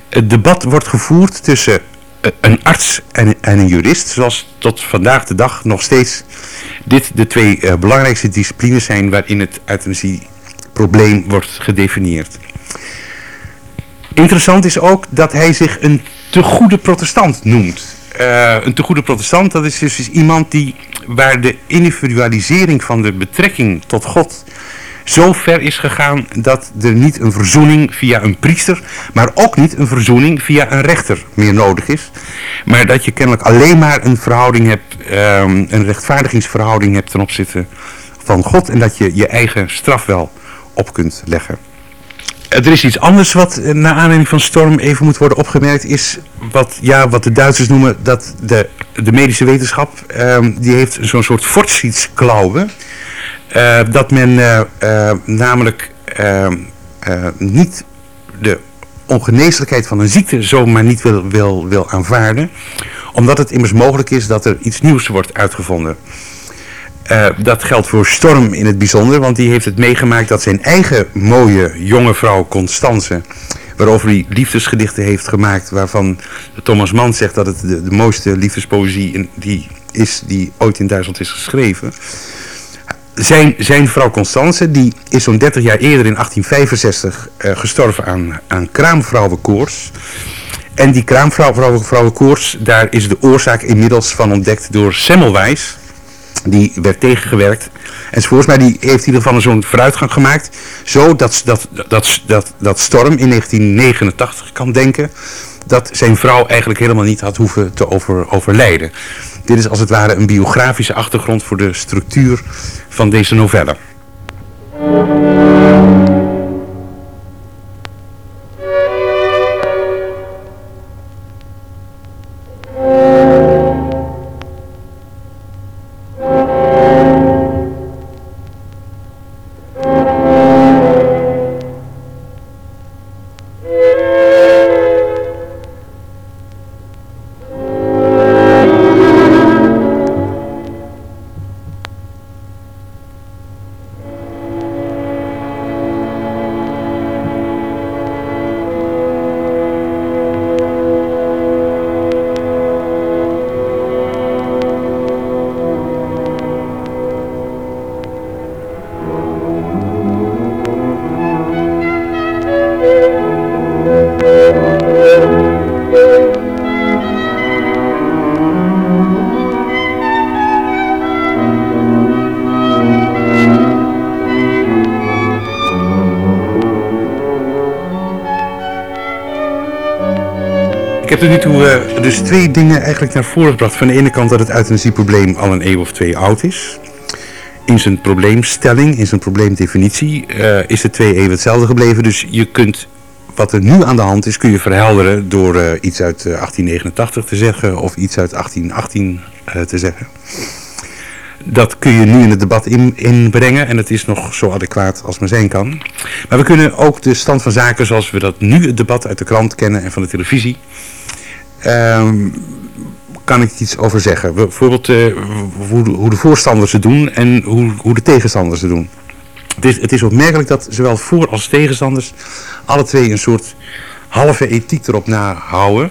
het debat wordt gevoerd tussen uh, een arts en, en, een jurist. Zoals tot vandaag de dag nog steeds dit de twee uh, belangrijkste disciplines zijn waarin het euthanasieprobleem wordt gedefinieerd. Interessant is ook dat hij zich een te goede protestant noemt. Uh, een te goede protestant, dat is dus iemand die waar de individualisering van de betrekking tot God zo ver is gegaan dat er niet een verzoening via een priester, maar ook niet een verzoening via een rechter meer nodig is. Maar dat je kennelijk alleen maar een verhouding hebt, um, een rechtvaardigingsverhouding hebt ten opzichte van God en dat je je eigen straf wel op kunt leggen. Er is iets anders wat eh, naar aanleiding van storm even moet worden opgemerkt. Is wat, ja, wat de Duitsers noemen dat de, de medische wetenschap. Um, die heeft zo'n soort fortschrittsklauwen. Uh, dat men uh, namelijk ehm, niet de ongeneeslijkheid van een ziekte zomaar niet wil, wil, wil aanvaarden. Omdat het immers mogelijk is dat er iets nieuws wordt uitgevonden. Uh, dat geldt voor Storm in het bijzonder, want die heeft het meegemaakt dat zijn eigen mooie jonge vrouw Constance, waarover hij liefdesgedichten heeft gemaakt, waarvan Thomas Mann zegt dat het de, mooiste liefdespoëzie die is die ooit in Duitsland is geschreven. Zijn, zijn vrouw Constance, die is zo'n 30 jaar eerder in 1865 uh, gestorven aan, aan. En die kraamvrouwenkoors, daar is de oorzaak inmiddels van ontdekt door Semmelweis die werd tegengewerkt. En volgens mij die heeft in ieder geval zo'n vooruitgang gemaakt. Zo dat, dat, dat, dat, dat Storm in 1989 kan denken dat zijn vrouw eigenlijk helemaal niet had hoeven te over, overlijden. Dit is als het ware een biografische achtergrond voor de structuur van deze novelle. Tot nu toe dus twee dingen eigenlijk naar voren gebracht. Van de ene kant dat het euthanasieprobleem al een eeuw of twee oud is. In zijn probleemstelling, in zijn probleemdefinitie, uh, is het twee eeuwen hetzelfde gebleven. Dus je kunt, wat er nu aan de hand is, kun je verhelderen door uh, iets uit 1889 te zeggen of iets uit 1818 te zeggen. Dat kun je nu in het debat in, inbrengen en het is nog zo adequaat als maar zijn kan. Maar we kunnen ook de stand van zaken zoals we dat nu het debat uit de krant kennen en van de televisie Um, kan ik iets over zeggen. Bijvoorbeeld uh, hoe, de, hoe, de, voorstanders het doen en hoe, hoe de tegenstanders het doen. Het is, het is opmerkelijk dat zowel voor- als tegenstanders alle twee een soort halve ethiek erop nahouden.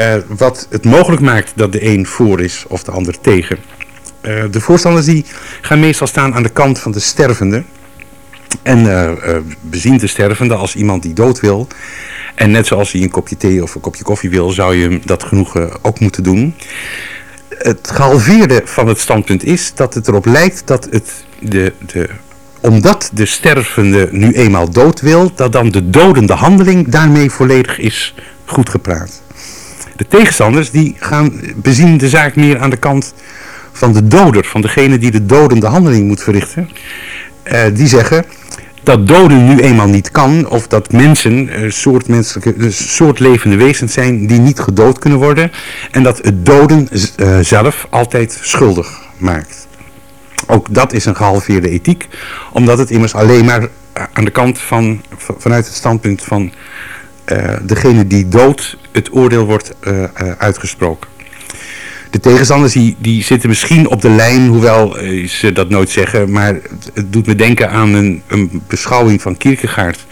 Uh, wat het mogelijk maakt dat de een voor is of de ander tegen. Uh, de voorstanders die gaan meestal staan aan de kant van de stervende. En bezien de stervende als iemand die dood wil. En net zoals hij een kopje thee of een kopje koffie wil, zou je hem dat genoegen ook moeten doen. Het gehalveerde van het standpunt is dat het erop lijkt dat het de, de, omdat de stervende nu eenmaal dood wil, dat dan de dodende handeling daarmee volledig is goed gepraat. De tegenstanders die gaan bezien de zaak meer aan de kant van de doder, van degene die de dodende handeling moet verrichten. Uh, die zeggen, dat doden nu eenmaal niet kan, of dat mensen uh, soort, menselijke, uh, soort levende wezens zijn die niet gedood kunnen worden, en dat het doden zelf altijd schuldig maakt. Ook dat is een gehalveerde ethiek, omdat het immers alleen maar aan de kant van, vanuit het standpunt van degene die dood het oordeel wordt uitgesproken. De tegenstanders die, die zitten misschien op de lijn, hoewel uh, ze dat nooit zeggen. Maar het doet me denken aan een, een beschouwing van Kierkegaard.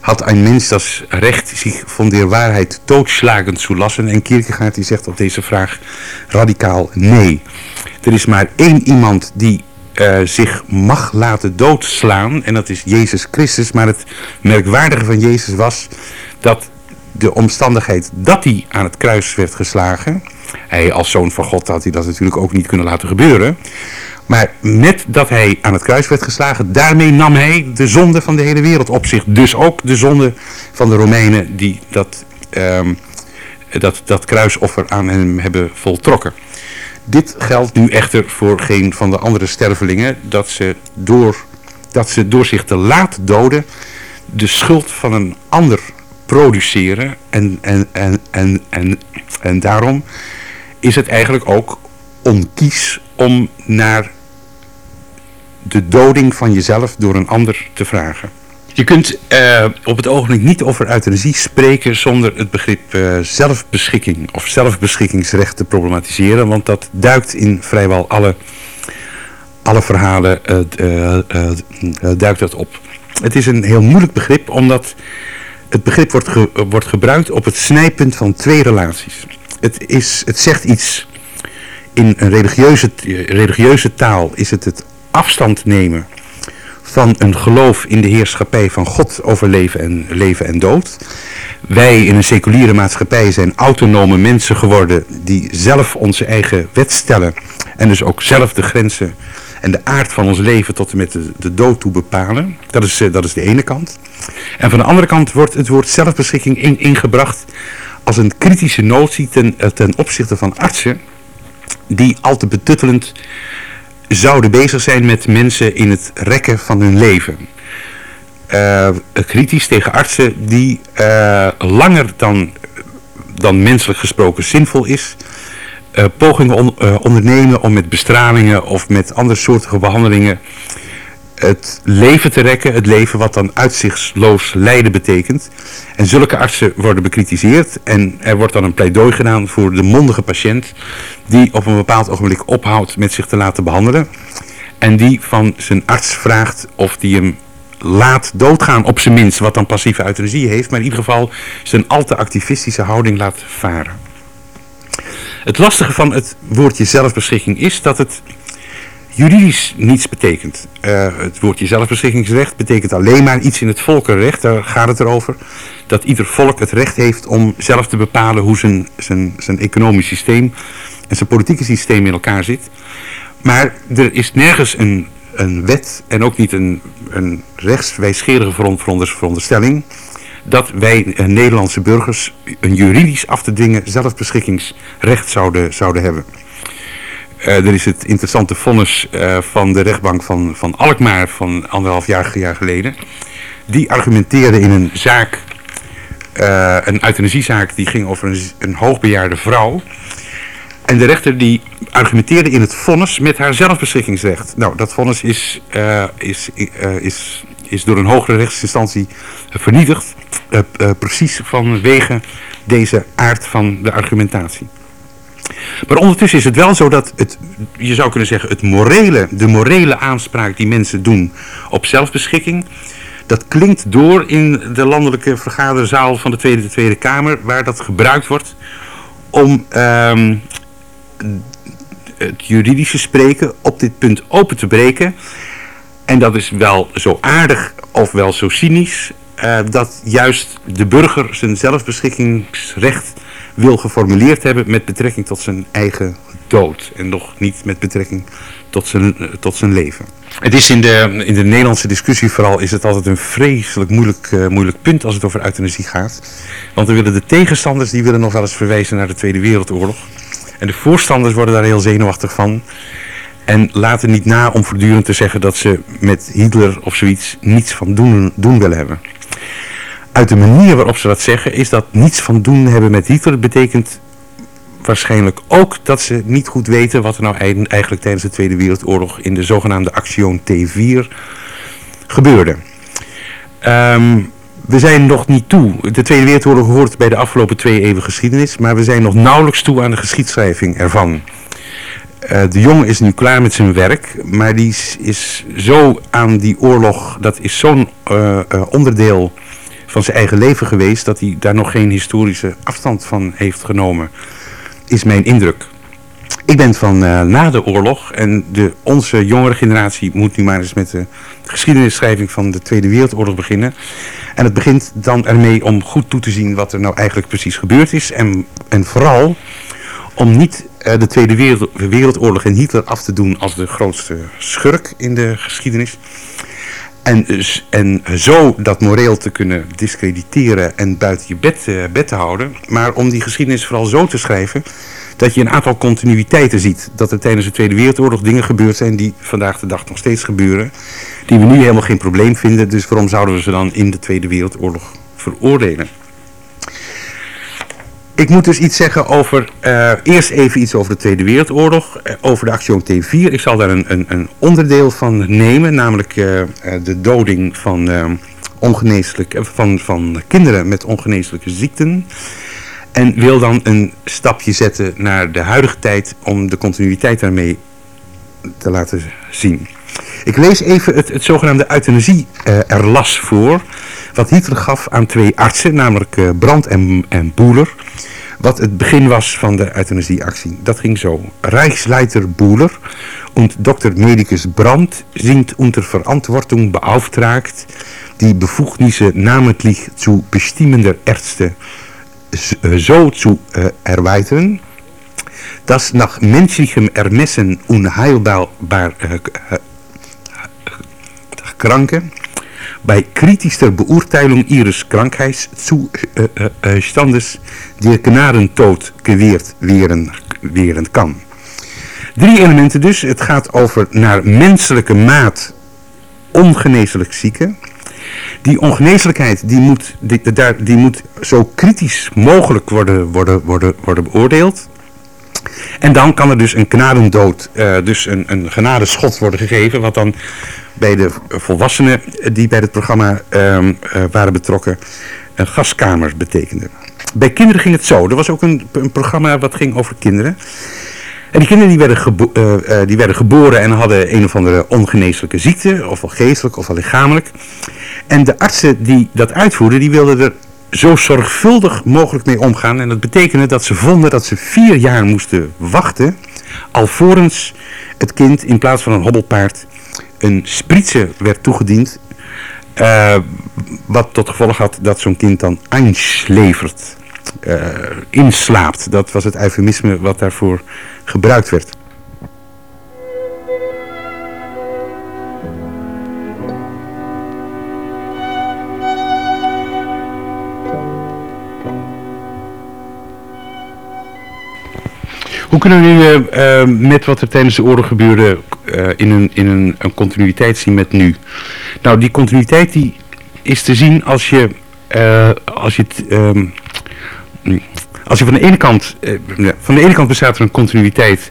Had een mens das recht zich van der waarheid doodslagend zu lassen? En Kierkegaard die zegt op deze vraag radicaal nee. Er is maar één iemand die uh, zich mag laten doodslaan. En dat is Jezus Christus. Maar het merkwaardige van Jezus was dat de omstandigheid dat hij aan het kruis werd geslagen hij als zoon van God had hij dat natuurlijk ook niet kunnen laten gebeuren. Maar net dat hij aan het kruis werd geslagen, daarmee nam hij de zonde van de hele wereld op zich. Dus ook de zonde van de Romeinen die dat, ehm, dat, dat kruisoffer aan hem hebben voltrokken. Dit geldt nu echter voor geen van de andere stervelingen, dat ze door, dat ze door zich te laat doden de schuld van een ander produceren. En, en, en, en, en, en daarom is het eigenlijk ook onkies om naar de doding van jezelf door een ander te vragen. Je kunt uh, op het ogenblik niet over euthanasie spreken zonder het begrip uh, zelfbeschikking of zelfbeschikkingsrecht te problematiseren, want dat duikt in vrijwel alle, alle verhalen uh, duikt dat op. Het is een heel moeilijk begrip omdat het begrip wordt, wordt gebruikt op het snijpunt van twee relaties. Het, is, het zegt iets in een religieuze, religieuze taal is het het afstand nemen van een geloof in de heerschappij van God over leven en, leven en dood. Wij in een seculiere maatschappij zijn autonome mensen geworden die zelf onze eigen wet stellen en dus ook zelf de grenzen en de aard van ons leven tot en met de, dood toe bepalen. Dat is, eh, dat is de ene kant. En van de andere kant wordt het woord zelfbeschikking in, ingebracht als een kritische notie ten, eh, ten opzichte van artsen die al te betuttelend zouden bezig zijn met mensen in het rekken van hun leven. Uh, kritisch tegen artsen die uh, langer dan, dan menselijk gesproken zinvol is... Pogingen on, ondernemen om met bestralingen of met andere soorten behandelingen het leven te rekken, het leven wat dan uitzichtsloos lijden betekent. En zulke artsen worden bekritiseerd en er wordt dan een pleidooi gedaan voor de mondige patiënt die op een bepaald ogenblik ophoudt met zich te laten behandelen. En die van zijn arts vraagt of die hem laat doodgaan op zijn minst, wat dan passieve euthanasie heeft, maar in ieder geval zijn al te activistische houding laat varen. Het lastige van het woordje zelfbeschikking is dat het juridisch niets betekent. Uh, het woordje zelfbeschikkingsrecht betekent alleen maar iets in het volkenrecht. Daar gaat het erover. Dat ieder volk het recht heeft om zelf te bepalen hoe zijn, zijn, zijn economisch systeem en zijn politieke systeem in elkaar zit. Maar er is nergens een, een wet en ook niet een, een veronderstelling dat wij uh, Nederlandse burgers een juridisch af te dwingen zelfbeschikkingsrecht zouden, zouden hebben. Uh, er is het interessante vonnis uh, van de rechtbank van, van Alkmaar van anderhalf jaar, geleden. Die argumenteerde in een zaak, uh, een euthanasiezaak, die ging over een, een hoogbejaarde vrouw. En de rechter die argumenteerde in het vonnis met haar zelfbeschikkingsrecht. Nou, dat vonnis is, is, is, is door een hogere rechtsinstantie vernietigd. precies vanwege deze aard van de argumentatie. Maar ondertussen is het wel zo dat het, je zou kunnen zeggen, het morele, de morele aanspraak die mensen doen op zelfbeschikking, dat klinkt door in de landelijke vergaderzaal van de Tweede, de Tweede Kamer, waar dat gebruikt wordt om um, het juridische spreken op dit punt open te breken. En dat is wel zo aardig of wel zo cynisch, uh, dat juist de burger zijn zelfbeschikkingsrecht wil geformuleerd hebben met betrekking tot zijn eigen dood. En nog niet met betrekking tot zijn, eh, tot zijn leven. Het is in de, in de Nederlandse discussie vooral is het altijd een vreselijk moeilijk, uh, moeilijk punt als het over euthanasie gaat. Want dan willen de tegenstanders die willen nog wel eens verwijzen naar de Tweede Wereldoorlog. En de voorstanders worden daar heel zenuwachtig van. En laten niet na om voortdurend te zeggen dat ze met Hitler of zoiets niets van doen, doen willen hebben uit de manier waarop ze dat zeggen, is dat niets van doen hebben met Hitler. betekent waarschijnlijk ook dat ze niet goed weten wat er nou eigenlijk tijdens de Tweede Wereldoorlog in de zogenaamde Action T4 gebeurde. Um, we zijn nog niet toe. De Tweede Wereldoorlog hoort bij de afgelopen twee eeuwen geschiedenis, maar we zijn nog nauwelijks toe aan de geschiedschrijving ervan. Uh, de jongen is nu klaar met zijn werk, maar die is, zo aan die oorlog, dat is zo'n uh, uh, onderdeel van zijn eigen leven geweest... dat hij daar nog geen historische afstand van heeft genomen, is mijn indruk. Ik ben van uh, na de oorlog en de, onze jongere generatie moet nu maar eens met de geschiedenisschrijving van de Tweede Wereldoorlog beginnen. En het begint dan ermee om goed toe te zien wat er nou eigenlijk precies gebeurd is. En, en vooral om niet eh, de Tweede Wereld, Wereldoorlog en Hitler af te doen als de grootste schurk in de geschiedenis. En, en zo dat moreel te kunnen discrediteren en buiten je bed, uh, bed te houden. Maar om die geschiedenis vooral zo te schrijven dat je een aantal continuïteiten ziet. Dat er tijdens de Tweede Wereldoorlog dingen gebeurd zijn die vandaag de dag nog steeds gebeuren. Die we nu helemaal geen probleem vinden. Dus waarom zouden we ze dan in de Tweede Wereldoorlog veroordelen? Ik moet dus iets zeggen over, uh, eerst even iets over de Tweede Wereldoorlog, uh, over de Action T4. Ik zal daar een, een, een onderdeel van nemen, namelijk uh, de doding van, ongeneeslijk, van, van kinderen met ongeneeslijke ziekten. En wil dan een stapje zetten naar de huidige tijd om de continuïteit daarmee te laten zien. Ik lees even het, het zogenaamde euthanasie-erlas voor, wat Hitler gaf aan twee artsen, namelijk Brandt en, en Boeler wat het begin was van de euthanasieactie. Dat ging zo. Reichsleiter Boeler und Dr. Medicus Brandt sind unter Verantwortung beauftragt, die Befugnisse namentlich zu bestimmender Ärzte so zu äh, erweitern, dass nach menschlichem Ermessen unheilbar äh, Kranke bei kritischer Beurteilung ihres Krankheitszustandes der Gnadentod gewährt werden, werden kan. Drie elementen dus. Het gaat over naar menselijke maat ongeneeslijk zieken. Die ongeneeslijkheid die moet, die, die moet zo kritisch mogelijk worden, worden, worden, worden beoordeeld. En dan kan er dus een knadendood, uh, dus een, een genadeschot worden gegeven, wat dan bij de volwassenen die bij het programma uh, uh, waren betrokken een gaskamer betekende. Bij kinderen ging het zo. Er was ook een, een programma wat ging over kinderen. En die kinderen die werden, uh, die werden geboren en hadden een of andere ongeneeslijke ziekte, ofwel geestelijk ofwel lichamelijk. En de artsen die dat uitvoerden, die wilden er zo zorgvuldig mogelijk mee omgaan. En dat betekende dat ze vonden dat ze vier jaar moesten wachten, alvorens het kind in plaats van een hobbelpaard een spritsen werd toegediend. Uh, wat tot gevolg had dat zo'n kind dan einslevert, uh, inslaapt. Dat was het eufemisme wat daarvoor gebruikt werd. Hoe kunnen we nu uh, uh, met wat er tijdens de oorlog gebeurde uh, in, een, in een, continuïteit zien met nu? Nou, die continuïteit die is te zien als je, als je, um, als je van de ene kant, van de ene kant bestaat er een continuïteit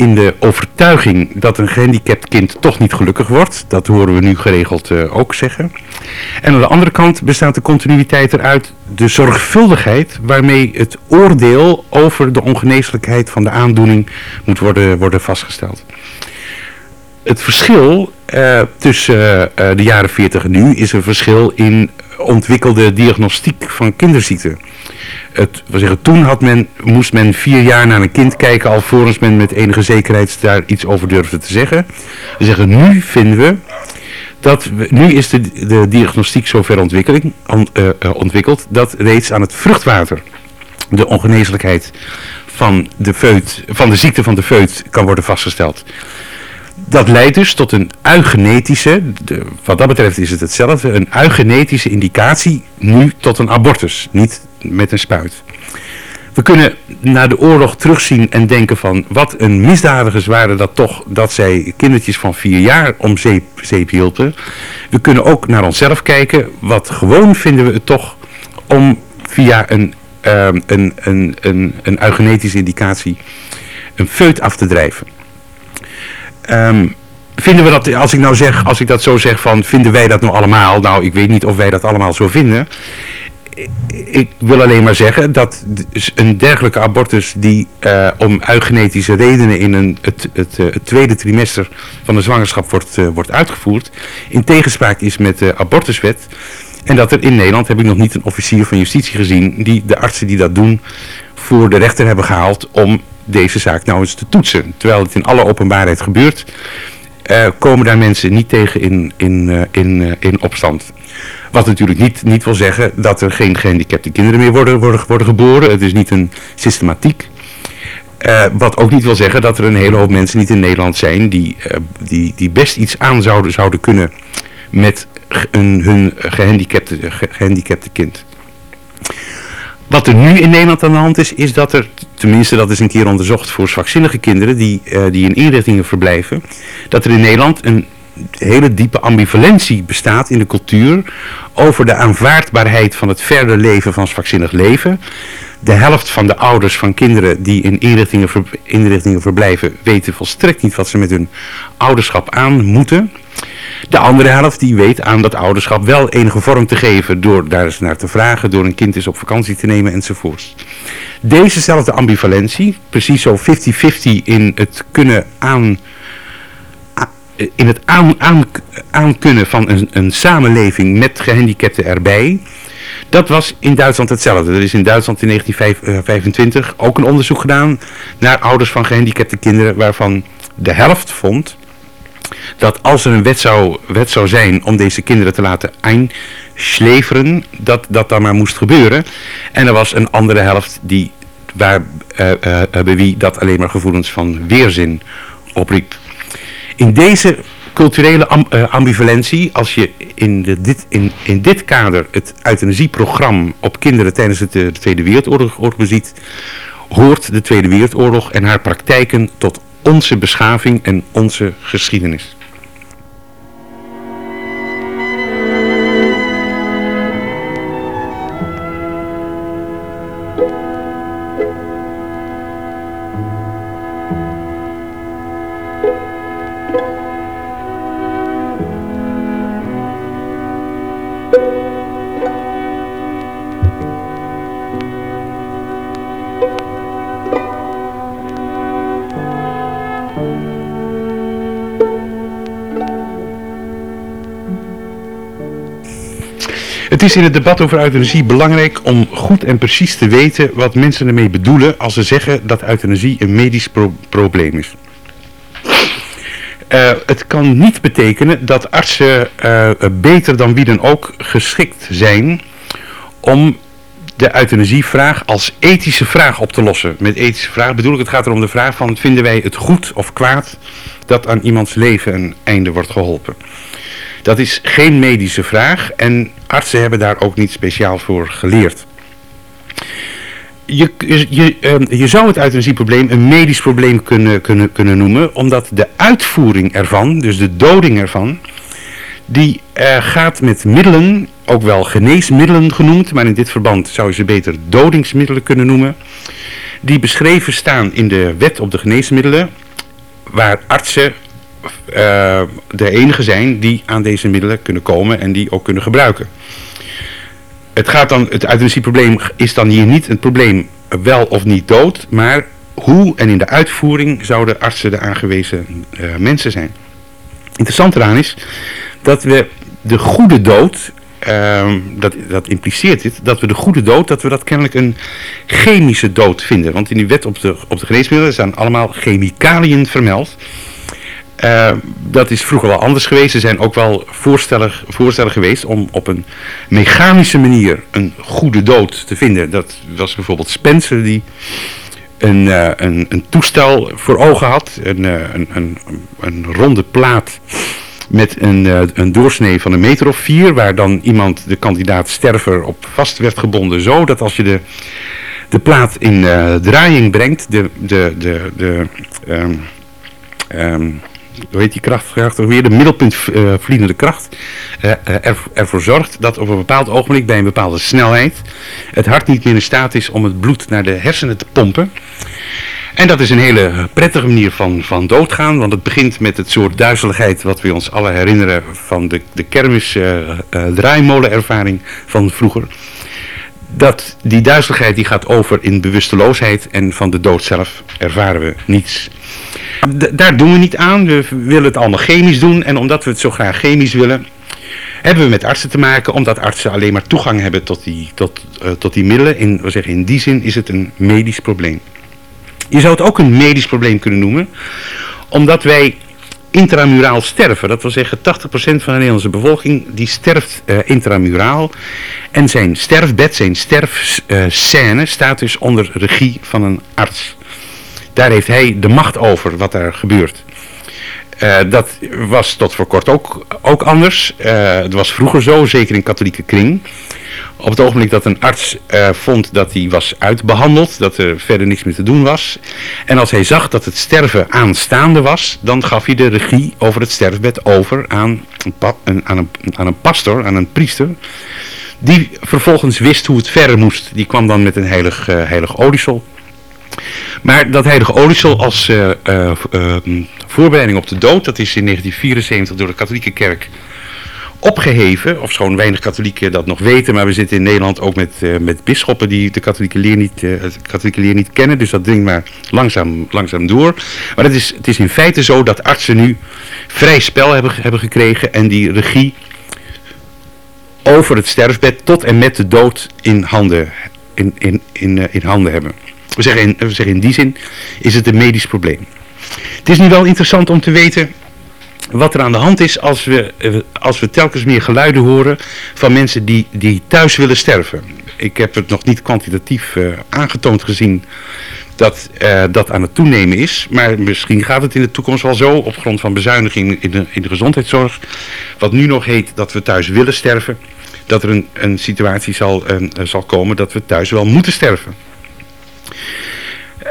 in de overtuiging dat een gehandicapt kind toch niet gelukkig wordt. Dat horen we nu geregeld uh, ook zeggen. En aan de andere kant bestaat de continuïteit eruit de zorgvuldigheid waarmee het oordeel over de ongeneeslijkheid van de aandoening moet worden, worden vastgesteld. Het verschil uh, tussen uh, de jaren 40 en nu is een verschil in ontwikkelde diagnostiek van kinderziekten het, zeggen, toen had men, moest men vier jaar naar een kind kijken alvorens men met enige zekerheid daar iets over durfde te zeggen. We zeggen, nu vinden we dat we, nu is de, de diagnostiek zover ontwikkeling, on, uh, ontwikkeld dat reeds aan het vruchtwater de ongeneeslijkheid van de, feut, van de ziekte van de feut kan worden vastgesteld. Dat leidt dus tot een eugenetische, wat dat betreft is het hetzelfde, een eugenetische indicatie nu tot een abortus. Niet met een spuit. We kunnen naar de oorlog terugzien en denken van wat een misdadigers waren dat toch dat zij kindertjes van vier jaar om zeep, zeep hielpen. We kunnen ook naar onszelf kijken. Wat gewoon vinden we het toch om via een, uh, een, een, een, een eugenetische indicatie een feut af te drijven. Um, vinden we dat, als ik nou zeg, als ik dat zo zeg van, vinden wij dat nou allemaal? Nou, ik weet niet of wij dat allemaal zo vinden ik wil alleen maar zeggen dat een dergelijke abortus die uh, om eugenetische redenen in een, het, eh, het, tweede trimester van de zwangerschap wordt, uh, wordt uitgevoerd, in tegenspraak is met de abortuswet. En dat er in Nederland, heb ik nog niet een officier van justitie gezien, die de artsen die dat doen voor de rechter hebben gehaald om deze zaak nou eens te toetsen. Terwijl het in alle openbaarheid gebeurt, uh, komen daar mensen niet tegen in, in, in, in opstand. Wat natuurlijk niet, niet wil zeggen dat er geen gehandicapte kinderen meer worden, worden, worden geboren. Het is niet een systematiek. Wat ook niet wil zeggen dat er een hele hoop mensen niet in Nederland zijn die, die, die best iets aan zouden, zouden kunnen met een, hun gehandicapte, gehandicapte kind. Wat er nu in Nederland aan de hand is, is dat er, tenminste dat is een keer onderzocht voor zwakzinnige kinderen die, uh, die in inrichtingen verblijven, dat er in Nederland een hele diepe ambivalentie bestaat in de cultuur over de aanvaardbaarheid van het verder leven van zwakzinnig leven. De helft van de ouders van kinderen die in inrichtingen, ver, inrichtingen verblijven weten volstrekt niet wat ze met hun ouderschap aan moeten. De andere helft die weet aan dat ouderschap wel enige vorm te geven door daar eens naar te vragen, door een kind eens op vakantie te nemen enzovoort. Dezezelfde ambivalentie, precies zo 50-50 in het kunnen aan in het aan, aan, aankunnen van een, een samenleving met gehandicapten erbij, dat was in Duitsland hetzelfde. Er is in Duitsland in 1925 ook een onderzoek gedaan naar ouders van gehandicapte kinderen, waarvan de helft vond dat als er een wet zou, wet zou zijn om deze kinderen te laten einschleveren, dat dat dan maar moest gebeuren. En er was een andere helft die, waar, uh, uh, bij wie dat alleen maar gevoelens van weerzin opriep. In deze culturele ambivalentie, als je in, dit, in, in dit kader het euthanasieprogramma op kinderen tijdens de Tweede Wereldoorlog beziet, hoort de Tweede Wereldoorlog en haar praktijken tot onze beschaving en onze geschiedenis. Het is in het debat over euthanasie belangrijk om goed en precies te weten wat mensen ermee bedoelen als ze zeggen dat euthanasie een medisch pro probleem is. Uh, het kan niet betekenen dat artsen uh, beter dan wie dan ook geschikt zijn om de euthanasievraag als ethische vraag op te lossen. Met ethische vraag bedoel ik, het gaat erom de vraag van vinden wij het goed of kwaad dat aan iemands leven een einde wordt geholpen. Dat is geen medische vraag en artsen hebben daar ook niet speciaal voor geleerd. Je, je, je zou het euthanasieprobleem een medisch probleem kunnen, kunnen, kunnen noemen, omdat de uitvoering ervan, dus de doding ervan, die uh, gaat met middelen, ook wel geneesmiddelen genoemd, maar in dit verband zou je ze beter dodingsmiddelen kunnen noemen, die beschreven staan in de wet op de geneesmiddelen, waar artsen uh, de enige zijn die aan deze middelen kunnen komen en die ook kunnen gebruiken. Het, gaat dan, het euthanasieprobleem is dan hier niet een probleem wel of niet dood, maar hoe en in de uitvoering zouden artsen de aangewezen uh, mensen zijn. Interessant eraan is dat we de goede dood, uh, dat, dat impliceert dit, dat we de goede dood, dat we dat kennelijk een chemische dood vinden. Want in die wet op de, op de geneesmiddelen zijn allemaal chemicaliën vermeld. Uh, dat is vroeger wel anders geweest. Er zijn ook wel voorstellen, geweest om op een mechanische manier een goede dood te vinden. Dat was bijvoorbeeld Spencer die een, uh, een, een, toestel voor ogen had. Een, uh, een, een, een, ronde plaat met een, een doorsnee van een meter of vier. Waar dan iemand, de kandidaat sterver, op vast werd gebonden. Zo dat als je de, de plaat in draaiing brengt, de, de, de, de um, um, hoe heet die kracht, weer, de middelpuntvliedende uh, kracht, uh, er, ervoor zorgt dat op een bepaald ogenblik bij een bepaalde snelheid het hart niet meer in staat is om het bloed naar de hersenen te pompen. En dat is een hele prettige manier van, van doodgaan, want het begint met het soort duizeligheid wat we ons alle herinneren van de, de kermis uh, draaimolenervaring van vroeger. Dat, die duizeligheid die gaat over in bewusteloosheid en van de dood zelf ervaren we niets daar doen we niet aan. We willen het allemaal chemisch doen. En omdat we het zo graag chemisch willen, hebben we met artsen te maken. Omdat artsen alleen maar toegang hebben tot die, tot, uh, tot die middelen. In, we zeggen, in die zin is het een medisch probleem. Je zou het ook een medisch probleem kunnen noemen. Omdat wij intramuraal sterven. Dat wil zeggen 80% van de Nederlandse bevolking die sterft uh, intramuraal. En zijn sterfbed, zijn sterfscène staat dus onder regie van een arts. Daar heeft hij de macht over wat er gebeurt. Uh, dat was tot voor kort ook, ook anders. Uh, het was vroeger zo, zeker in katholieke kring. Op het ogenblik dat een arts uh, vond dat hij was uitbehandeld, dat er verder niks meer te doen was. En als hij zag dat het sterven aanstaande was, dan gaf hij de regie over het sterfbed over aan een, aan een, aan een pastor, aan een priester. Die vervolgens wist hoe het verder moest. Die kwam dan met een heilig, heilig oliesel. Maar dat heilige oliesel als uh, uh, voorbereiding op de dood, dat is in 1974 door de katholieke kerk opgeheven. Of schoon weinig katholieken dat nog weten, maar we zitten in Nederland ook met, met bisschoppen die de katholieke leer, niet, de katholieke leer niet kennen. Dus dat dringt maar langzaam, langzaam door. Maar het is, het is in feite zo dat artsen nu vrij spel hebben, hebben gekregen en die regie over het sterfbed tot en met de dood in handen, in, in, in, in handen hebben. We zeggen, in, we zeggen in die zin is het een medisch probleem. Het is nu wel interessant om te weten wat er aan de hand is als we, als we telkens meer geluiden horen van mensen die, die thuis willen sterven. Ik heb het nog niet kwantitatief uh, aangetoond gezien dat uh, dat aan het toenemen is. Maar misschien gaat het in de toekomst wel zo op grond van bezuiniging in de, in de gezondheidszorg. Wat nu nog heet dat we thuis willen sterven. Dat er een, een situatie zal, zal komen dat we thuis wel moeten sterven.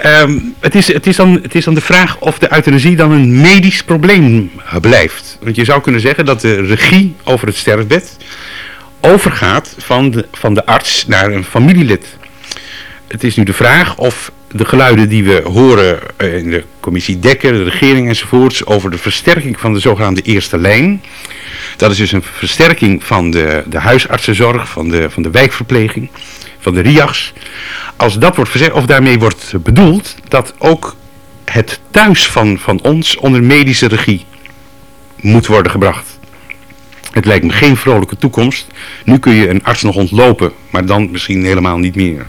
Um, het, is, het, is dan, het is dan de vraag of de euthanasie dan een medisch probleem blijft. Want je zou kunnen zeggen dat de regie over het sterfbed overgaat van de, van de arts naar een familielid. Het is nu de vraag of de geluiden die we horen in de commissie Dekker, de regering enzovoorts, over de versterking van de zogenaamde eerste lijn. Dat is dus een versterking van de, de huisartsenzorg, van de, van de wijkverpleging, de RIAGs als dat wordt verzegd, of daarmee wordt bedoeld, dat ook het thuis van, van ons onder medische regie moet worden gebracht. Het lijkt me geen vrolijke toekomst. Nu kun je een arts nog ontlopen, maar dan misschien helemaal niet meer.